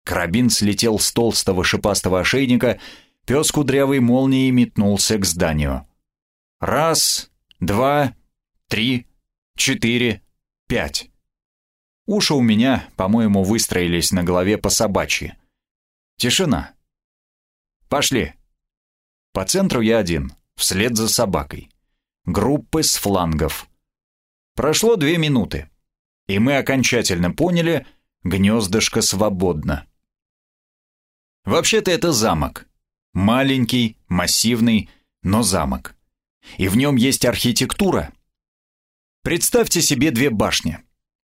Карабин слетел с толстого шипастого ошейника, пес кудрявой молнией метнулся к зданию. «Раз, два, три, четыре, пять». Уши у меня, по-моему, выстроились на голове по собачьи. Тишина. «Пошли!» По центру я один, вслед за собакой. Группы с флангов. Прошло две минуты, и мы окончательно поняли, гнездышко свободно. Вообще-то это замок. Маленький, массивный, но замок. И в нем есть архитектура. Представьте себе две башни.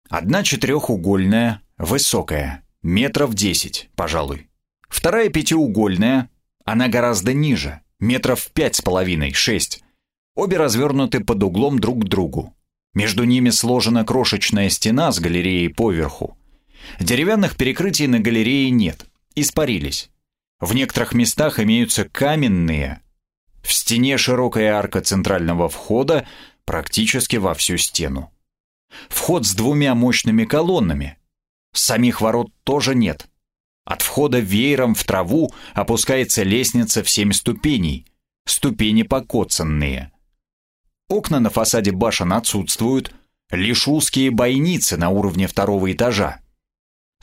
Одна четырехугольная, высокая, метров десять, пожалуй. Вторая пятиугольная, она гораздо ниже, метров пять с половиной, шесть. Обе развернуты под углом друг к другу. Между ними сложена крошечная стена с галереей поверху. Деревянных перекрытий на галерее нет, испарились. В некоторых местах имеются каменные. В стене широкая арка центрального входа практически во всю стену. Вход с двумя мощными колоннами. Самих ворот тоже нет. От входа веером в траву опускается лестница в семь ступеней, ступени покоцанные. Окна на фасаде башен отсутствуют, лишь узкие бойницы на уровне второго этажа.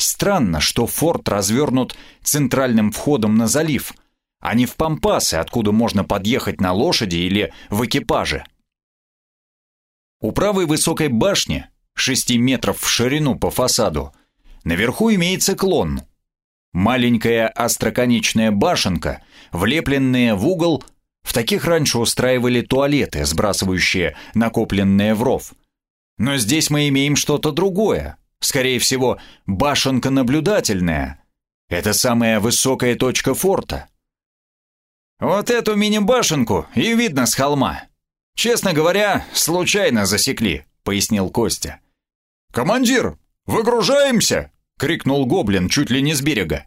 Странно, что форт развернут центральным входом на залив, а не в Пампасы, откуда можно подъехать на лошади или в экипаже. У правой высокой башни, 6 метров в ширину по фасаду, наверху имеется клон – Маленькая остроконечная башенка, влепленная в угол, в таких раньше устраивали туалеты, сбрасывающие накопленное в ров. Но здесь мы имеем что-то другое. Скорее всего, башенка наблюдательная. Это самая высокая точка форта. Вот эту мини-башенку и видно с холма. Честно говоря, случайно засекли, пояснил Костя. Командир, выгружаемся! — крикнул гоблин чуть ли не с берега.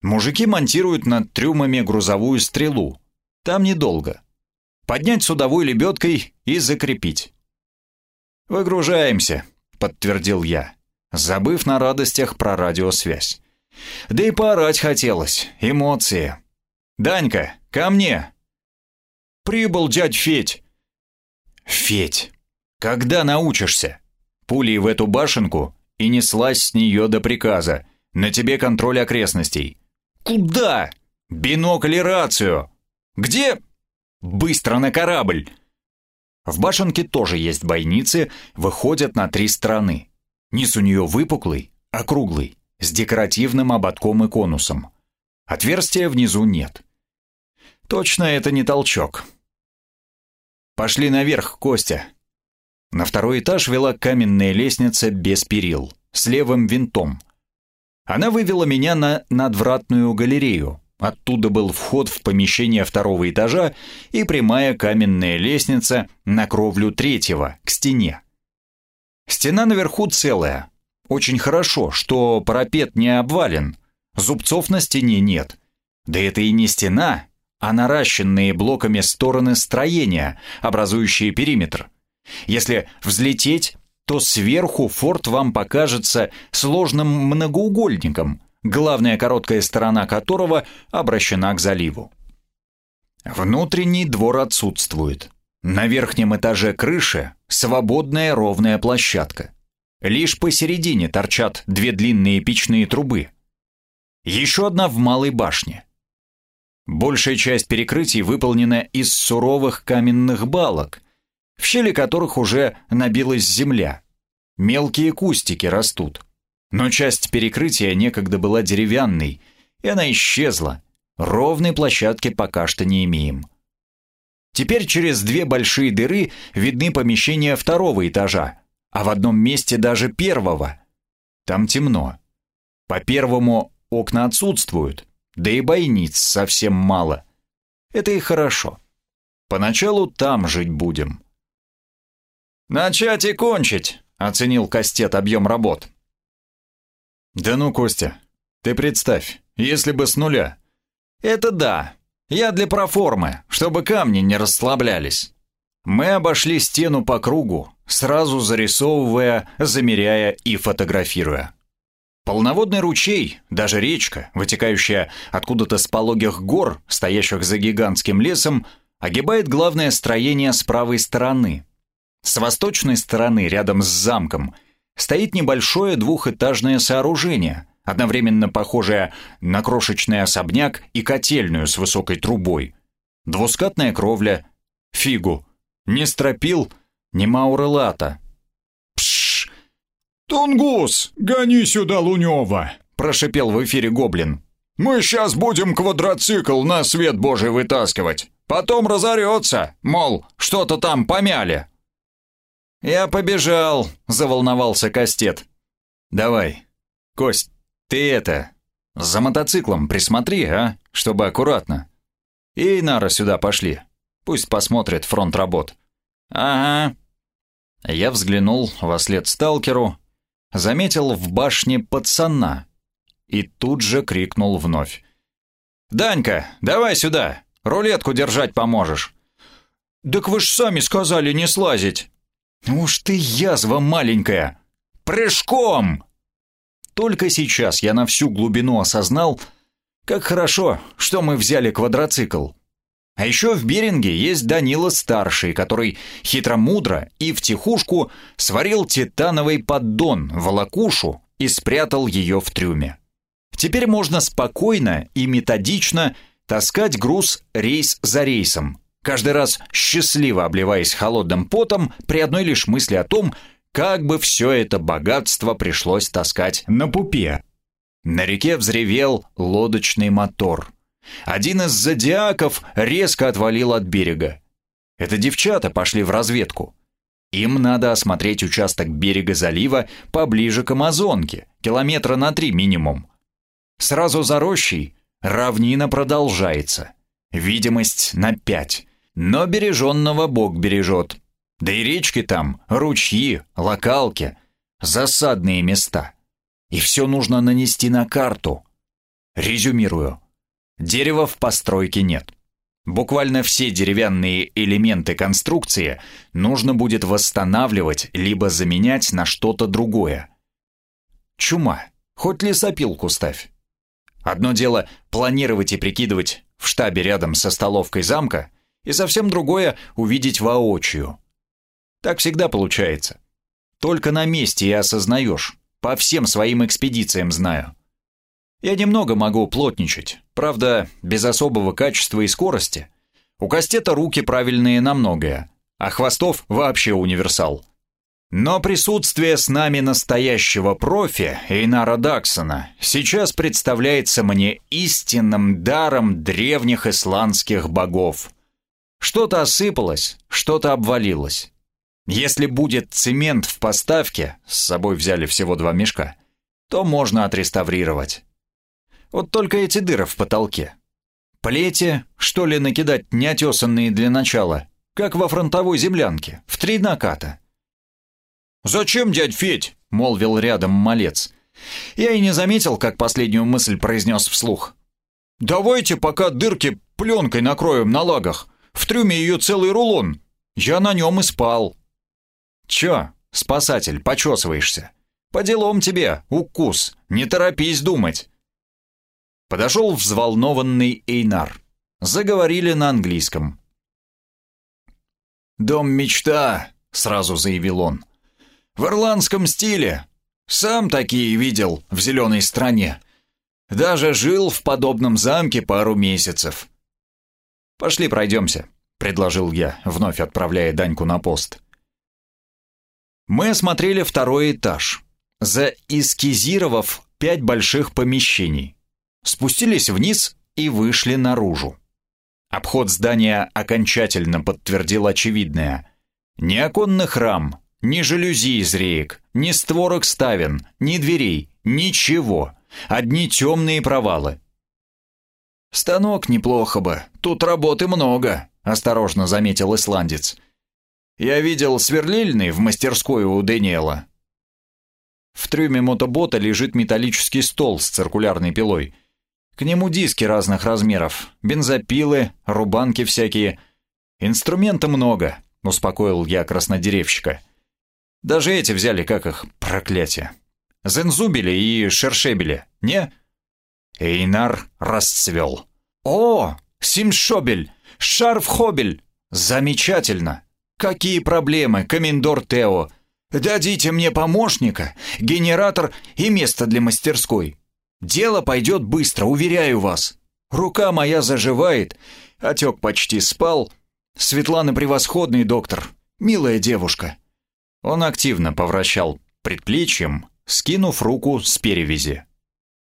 Мужики монтируют над трюмами грузовую стрелу. Там недолго. Поднять судовой лебедкой и закрепить. «Выгружаемся», — подтвердил я, забыв на радостях про радиосвязь. Да и поорать хотелось, эмоции. «Данька, ко мне!» «Прибыл дядь Федь!» «Федь, когда научишься?» Пулей в эту башенку и неслась с нее до приказа. «На тебе контроль окрестностей». «Куда?» «Бинокль и рацию». «Где?» «Быстро на корабль». В башенке тоже есть бойницы, выходят на три стороны. Низ у нее выпуклый, округлый, с декоративным ободком и конусом. Отверстия внизу нет. Точно это не толчок. Пошли наверх, Костя. На второй этаж вела каменная лестница без перил, с левым винтом. Она вывела меня на надвратную галерею. Оттуда был вход в помещение второго этажа и прямая каменная лестница на кровлю третьего, к стене. Стена наверху целая. Очень хорошо, что парапет не обвален. Зубцов на стене нет. Да это и не стена, а наращенные блоками стороны строения, образующие периметр. Если взлететь, то сверху форт вам покажется сложным многоугольником, главная короткая сторона которого обращена к заливу. Внутренний двор отсутствует. На верхнем этаже крыши свободная ровная площадка. Лишь посередине торчат две длинные печные трубы. Еще одна в малой башне. Большая часть перекрытий выполнена из суровых каменных балок, в щели которых уже набилась земля. Мелкие кустики растут. Но часть перекрытия некогда была деревянной, и она исчезла. Ровной площадки пока что не имеем. Теперь через две большие дыры видны помещения второго этажа, а в одном месте даже первого. Там темно. По первому окна отсутствуют, да и бойниц совсем мало. Это и хорошо. Поначалу там жить будем.
«Начать и кончить», — оценил Кастет объем работ.
«Да ну, Костя, ты представь, если бы с нуля».
«Это да. Я для проформы, чтобы камни не расслаблялись».
Мы обошли стену по кругу, сразу зарисовывая, замеряя и фотографируя. Полноводный ручей, даже речка, вытекающая откуда-то с пологих гор, стоящих за гигантским лесом, огибает главное строение с правой стороны. С восточной стороны, рядом с замком, стоит небольшое двухэтажное сооружение, одновременно похожее на крошечный особняк и котельную с высокой трубой. Двускатная кровля, фигу, не стропил, не маурелата.
«Пшш! Тунгус, гони сюда Лунева!»
– прошипел в эфире гоблин.
«Мы сейчас будем квадроцикл на свет божий вытаскивать. Потом разорется, мол, что-то там помяли».
«Я побежал», – заволновался Кастет. «Давай, Кость, ты это, за мотоциклом присмотри, а, чтобы аккуратно. И Нара сюда пошли, пусть посмотрит фронт работ».
«Ага».
Я взглянул во след сталкеру, заметил в башне пацана и тут же крикнул вновь.
«Данька, давай сюда, рулетку держать поможешь».
«Так вы ж сами сказали не слазить».
«Уж ты язва маленькая! Прыжком!»
Только сейчас я на всю глубину осознал, как хорошо, что мы взяли квадроцикл. А еще в Беринге есть Данила-старший, который хитро-мудро и втихушку сварил титановый поддон, волокушу и спрятал ее в трюме. Теперь можно спокойно и методично таскать груз рейс за рейсом, каждый раз счастливо обливаясь холодным потом при одной лишь мысли о том, как бы все это богатство пришлось таскать на пупе. На реке взревел лодочный мотор – один из зодиаков резко отвалил от берега. Это девчата пошли в разведку. Им надо осмотреть участок берега залива поближе к Амазонке, километра на три минимум. Сразу за рощей равнина продолжается. Видимость на пять. Но береженного Бог бережет. Да и речки там, ручьи, локалки, засадные места. И все нужно нанести на карту. Резюмирую. Дерева в постройке нет. Буквально все деревянные элементы конструкции нужно будет восстанавливать либо заменять на что-то другое. Чума, хоть лесопилку ставь. Одно дело планировать и прикидывать в штабе рядом со столовкой замка, и совсем другое увидеть воочию. Так всегда получается. Только на месте и осознаешь, по всем своим экспедициям знаю. Я немного могу плотничать, правда, без особого качества и скорости. У Кастета руки правильные на многое, а Хвостов вообще универсал. Но присутствие с нами настоящего профи, Эйнара Даксона, сейчас представляется мне истинным даром древних исландских богов. Что-то осыпалось, что-то обвалилось. Если будет цемент в поставке, с собой взяли всего два мешка, то можно отреставрировать. Вот только эти дыры в потолке. Плети, что ли, накидать неотесанные для начала, как во фронтовой землянке, в три наката.
«Зачем, дядь Федь?» — молвил рядом малец.
Я и не заметил, как последнюю мысль произнес вслух.
«Давайте пока дырки пленкой накроем на лагах. В трюме ее целый рулон. Я на нем и спал».
«Чё, спасатель, почесываешься? По делам тебе, укус, не торопись думать». Подошел взволнованный Эйнар. Заговорили на английском.
«Дом мечта», — сразу заявил он. «В ирландском стиле. Сам такие видел в зеленой стране. Даже жил в подобном замке пару месяцев».
«Пошли пройдемся», — предложил я, вновь отправляя Даньку на пост. Мы осмотрели второй этаж, заэскизировав пять больших помещений спустились вниз и вышли наружу. Обход здания окончательно подтвердил очевидное. Ни оконных рам, ни жалюзи из реек, ни створок ставен, ни дверей, ничего. Одни темные провалы.
«Станок неплохо бы, тут работы много», — осторожно заметил исландец. «Я видел сверлильный в мастерской у Дэниела».
В трюме мотобота лежит металлический стол с циркулярной пилой. К нему диски разных размеров, бензопилы, рубанки всякие. Инструмента много, успокоил я краснодеревщика. Даже эти взяли, как их, проклятие. Зензубили и шершебели, не? Эйнар расцвел. «О, Симшобель! Шарфхобель! Замечательно! Какие проблемы, комендор Тео! Дадите мне помощника, генератор и место для мастерской. Дело пойдет быстро, уверяю вас. Рука моя заживает, отек почти спал. Светлана превосходный доктор, милая девушка». Он активно повращал предплечьем, скинув руку с перевязи.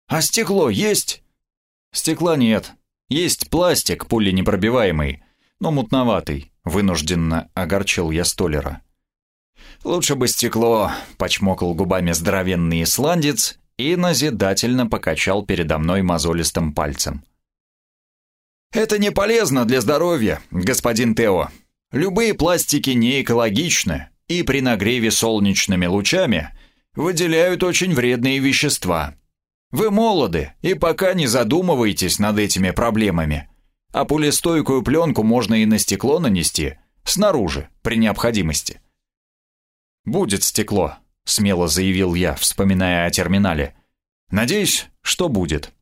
«А стекло есть?» «Стекла нет. Есть пластик, пуленепробиваемый, но мутноватый», — вынужденно огорчил я столера. «Лучше бы стекло», — почмокал губами здоровенный исландец и назидательно покачал передо мной мозолистым пальцем. «Это не полезно для здоровья, господин Тео. Любые пластики не экологичны и при нагреве солнечными лучами выделяют очень вредные вещества. Вы молоды и пока не задумываетесь над этими проблемами. А пулестойкую пленку можно и на стекло нанести, снаружи, при необходимости. «Будет стекло», — смело заявил я, вспоминая о терминале. «Надеюсь, что будет».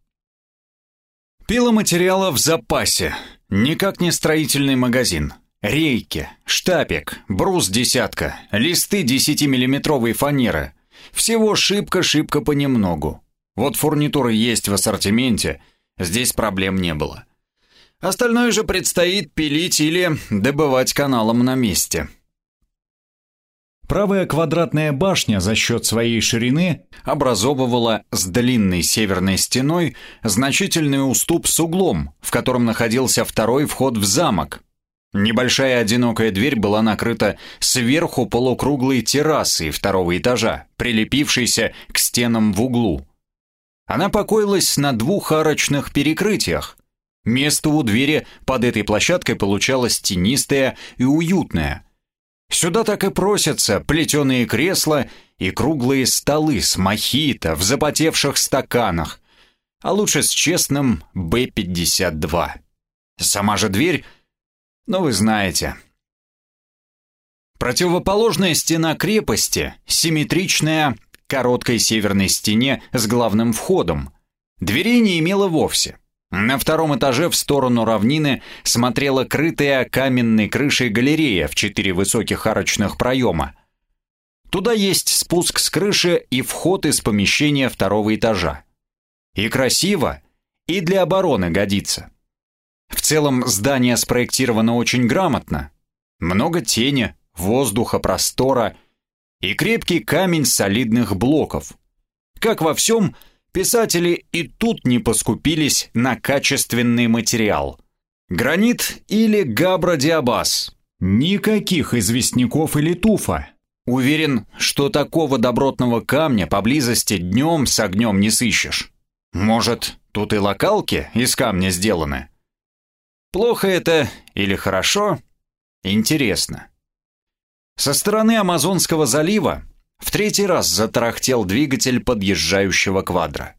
Пиломатериала в запасе. Никак не строительный магазин. Рейки, штапик, брус десятка, листы 10-миллиметровой фанеры. Всего шибко-шибко понемногу. Вот фурнитура есть в ассортименте, здесь проблем не было. Остальное же предстоит пилить или добывать каналом на месте. Правая квадратная башня за счет своей ширины образовывала с длинной северной стеной значительный уступ с углом, в котором находился второй вход в замок. Небольшая одинокая дверь была накрыта сверху полукруглой террасой второго этажа, прилепившейся к стенам в углу. Она покоилась на двух арочных перекрытиях. Место у двери под этой площадкой получалось тенистое и уютное. Сюда так и просятся плетеные кресла и круглые столы с мохито в запотевших стаканах, а лучше с честным Б-52. Сама же дверь, ну вы знаете. Противоположная стена крепости, симметричная короткой северной стене с главным входом. Дверей не имела вовсе. На втором этаже в сторону равнины смотрела крытая каменной крышей галерея в четыре высоких арочных проема. Туда есть спуск с крыши и вход из помещения второго этажа. И красиво, и для обороны годится. В целом здание спроектировано очень грамотно. Много тени, воздуха, простора и крепкий камень солидных блоков. Как во всем, писатели и тут не поскупились на качественный материал. Гранит или габродиабаз. Никаких известняков или туфа. Уверен, что такого добротного камня поблизости днем с огнем не сыщешь. Может, тут и локалки из камня сделаны? Плохо это или хорошо? Интересно. Со стороны Амазонского залива в третий раз затарахтел двигатель подъезжающего квадра.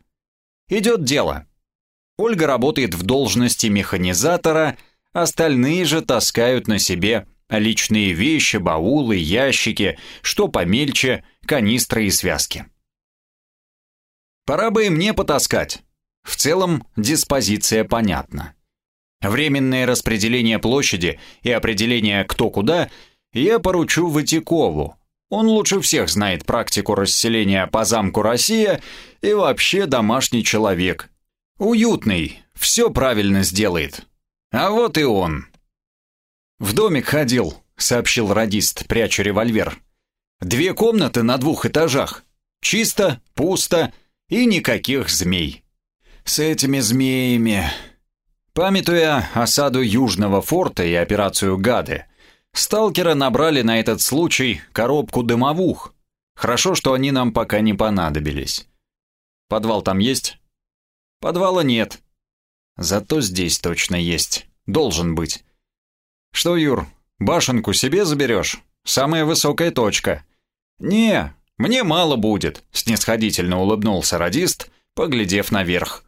Идет дело. Ольга работает в должности механизатора, остальные же таскают на себе личные вещи, баулы, ящики, что помельче, канистры и связки. Пора бы и мне потаскать. В целом диспозиция понятна. Временное распределение площади и определение кто куда – я поручу Ватикову. Он лучше всех знает практику расселения по замку Россия и вообще домашний человек. Уютный, все правильно сделает. А вот и он. В домик ходил, сообщил радист, пряча револьвер. Две комнаты на двух этажах. Чисто, пусто и никаких змей. С этими змеями... Памятуя осаду Южного форта и операцию «Гады», сталкеры набрали на этот случай коробку дымовух. Хорошо, что они нам пока не понадобились. Подвал там есть? Подвала нет. Зато здесь точно есть. Должен быть. Что, Юр, башенку себе заберешь? Самая высокая точка. Не, мне мало будет, снисходительно улыбнулся радист, поглядев наверх.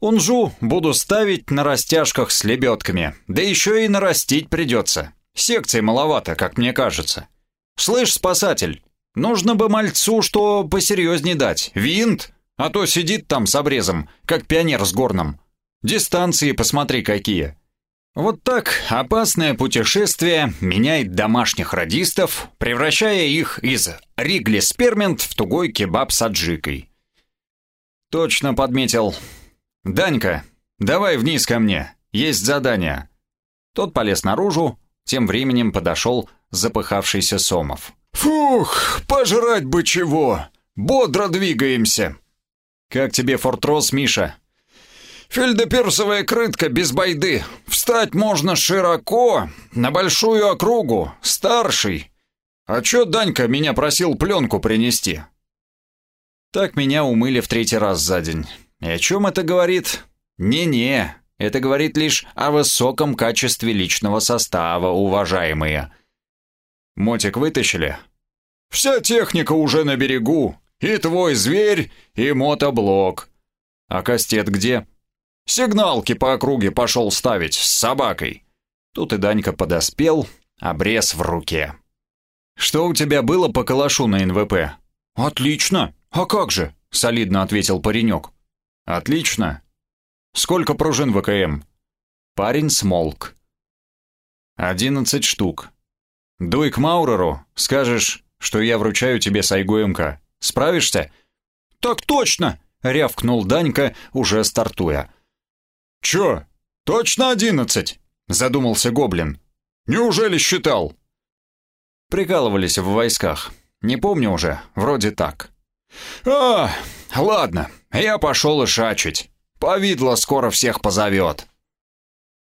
Унжу буду ставить на растяжках с лебедками, да еще и нарастить придется. Секций маловато, как мне кажется. Слышь, спасатель, нужно бы мальцу что посерьезней дать. Винт, а то сидит там с обрезом, как пионер с горном. Дистанции посмотри какие. Вот так опасное путешествие меняет домашних радистов, превращая их из ригли спермент в тугой кебаб с аджикой. Точно подметил. «Данька, давай вниз ко мне, есть задание». Тот полез наружу, тем временем подошел запыхавшийся Сомов.
«Фух, пожрать бы чего! Бодро двигаемся!»
«Как тебе фортрос, Миша?»
Фельдеперсовая крытка без байды. Встать можно широко, на большую округу, старший. А чё Данька меня просил пленку принести?
Так меня умыли в третий раз за день. И о чем это говорит? Не-не, это говорит лишь о высоком качестве личного состава, уважаемые. Мотик вытащили?
Вся техника уже на берегу. И твой зверь, и мотоблок.
А кастет где?
Сигналки по округе пошел ставить с собакой.
Тут и Данька подоспел, обрез в руке. «Что у тебя было по калашу на НВП?»
«Отлично! А как же?» — солидно ответил паренек.
«Отлично. Сколько пружин ВКМ?» Парень смолк. «Одиннадцать штук. Дуй к Мауреру, скажешь, что я вручаю тебе Сайгу МК. Справишься?»
«Так точно!» — рявкнул Данька, уже стартуя. «Чё, точно одиннадцать?» — задумался Гоблин. «Неужели считал?»
Прикалывались в войсках. Не помню уже, вроде так.
«А, ладно, я пошел и. Повидло скоро всех позовет».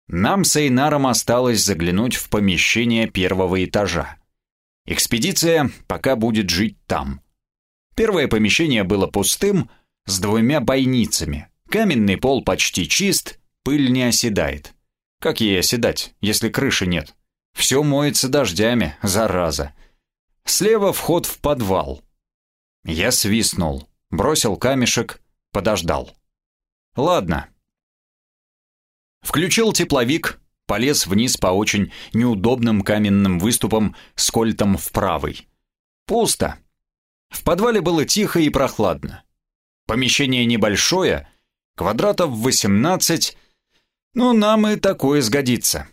Нам с Эйнаром осталось заглянуть в помещение первого этажа. Экспедиция пока будет жить там. Первое помещение было пустым, с двумя бойницами. Каменный пол почти чист, Пыль не оседает. Как ей оседать, если крыши нет? Все моется дождями, зараза. Слева вход в подвал. Я свистнул, бросил камешек, подождал. Ладно. Включил тепловик, полез вниз по очень неудобным каменным выступам с кольтом в правый. Пусто. В подвале было тихо и прохладно. Помещение небольшое, квадратов 18, ну, нам и такое сгодится.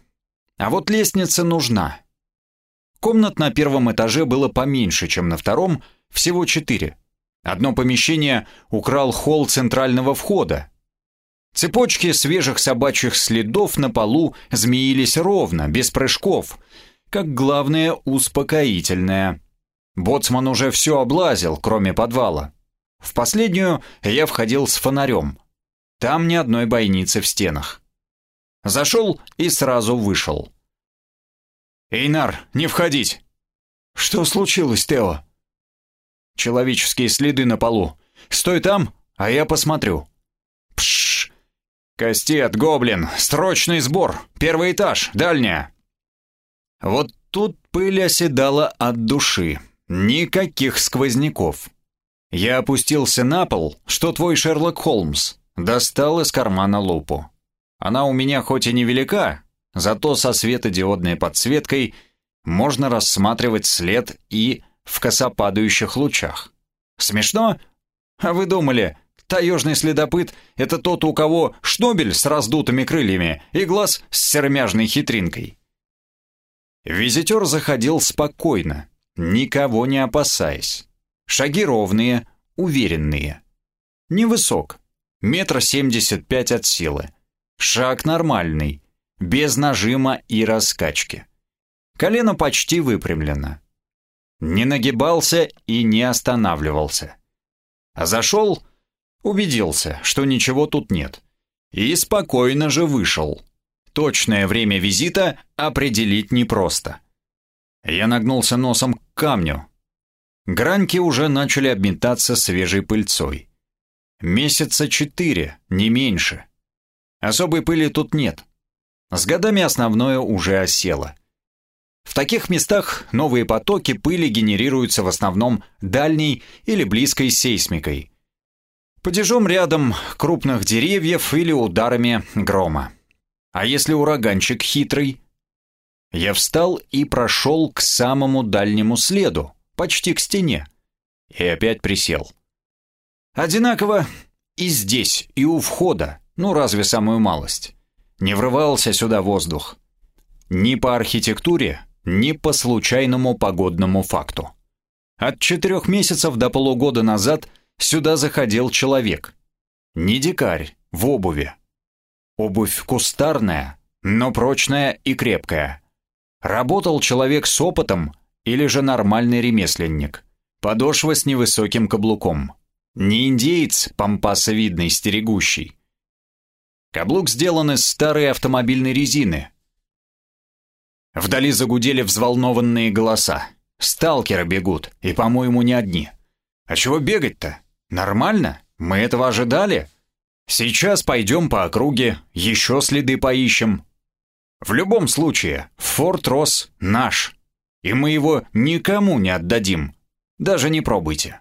А вот лестница нужна. Комнат на первом этаже было поменьше, чем на втором, всего четыре. Одно помещение украл холл центрального входа. Цепочки свежих собачьих следов на полу змеились ровно, без прыжков, как главное успокоительное. Боцман уже все облазил, кроме подвала. В последнюю я входил с фонарем. Там ни одной бойницы в стенах. Зашел и сразу вышел. «Эйнар, не входить!»
«Что случилось, Тео?»
«Человеческие следы на полу. Стой там, а я посмотрю». «Пшш! Кастет, гоблин, срочный сбор, первый этаж, дальняя». Вот тут пыль оседала от души. Никаких сквозняков. Я опустился на пол, что твой Шерлок Холмс, достал из кармана лупу. Она у меня хоть и невелика, зато со светодиодной подсветкой можно рассматривать след и в косопадающих лучах. Смешно? А вы думали, таежный следопыт — это тот, у кого шнобель с раздутыми крыльями и глаз с сермяжной хитринкой? Визитер заходил спокойно, никого не опасаясь. Шаги ровные, уверенные. Невысок, метр семьдесят пять от силы. Шаг нормальный, без нажима и раскачки. Колено почти выпрямлено. Не нагибался и не останавливался. А зашел, убедился, что ничего тут нет. И спокойно же вышел. Точное время визита определить непросто. Я нагнулся носом к камню. Граньки уже начали обметаться свежей пыльцой. Месяца четыре, не меньше. Особой пыли тут нет. С годами основное уже осело. В таких местах новые потоки пыли генерируются в основном дальней или близкой сейсмикой. Падежом рядом крупных деревьев или ударами грома. А если ураганчик хитрый? Я встал и прошел к самому дальнему следу, почти к стене. И опять присел. Одинаково и здесь, и у входа, ну разве самую малость. Не врывался сюда воздух. Ни по архитектуре, ни по случайному погодному факту. От четырех месяцев до полугода назад сюда заходил человек. Не дикарь, в обуви. Обувь кустарная, но прочная и крепкая. Работал человек с опытом или же нормальный ремесленник. Подошва с невысоким каблуком. Не индеец, помпасовидный, стерегущий. Каблук сделан из старой автомобильной резины. Вдали загудели взволнованные голоса. Сталкеры бегут, и, по-моему, не одни. А чего бегать-то? Нормально? Мы этого ожидали? Сейчас пойдем по округе, еще следы поищем. В любом случае, Форт Росс наш, и мы его никому не отдадим. Даже не пробуйте.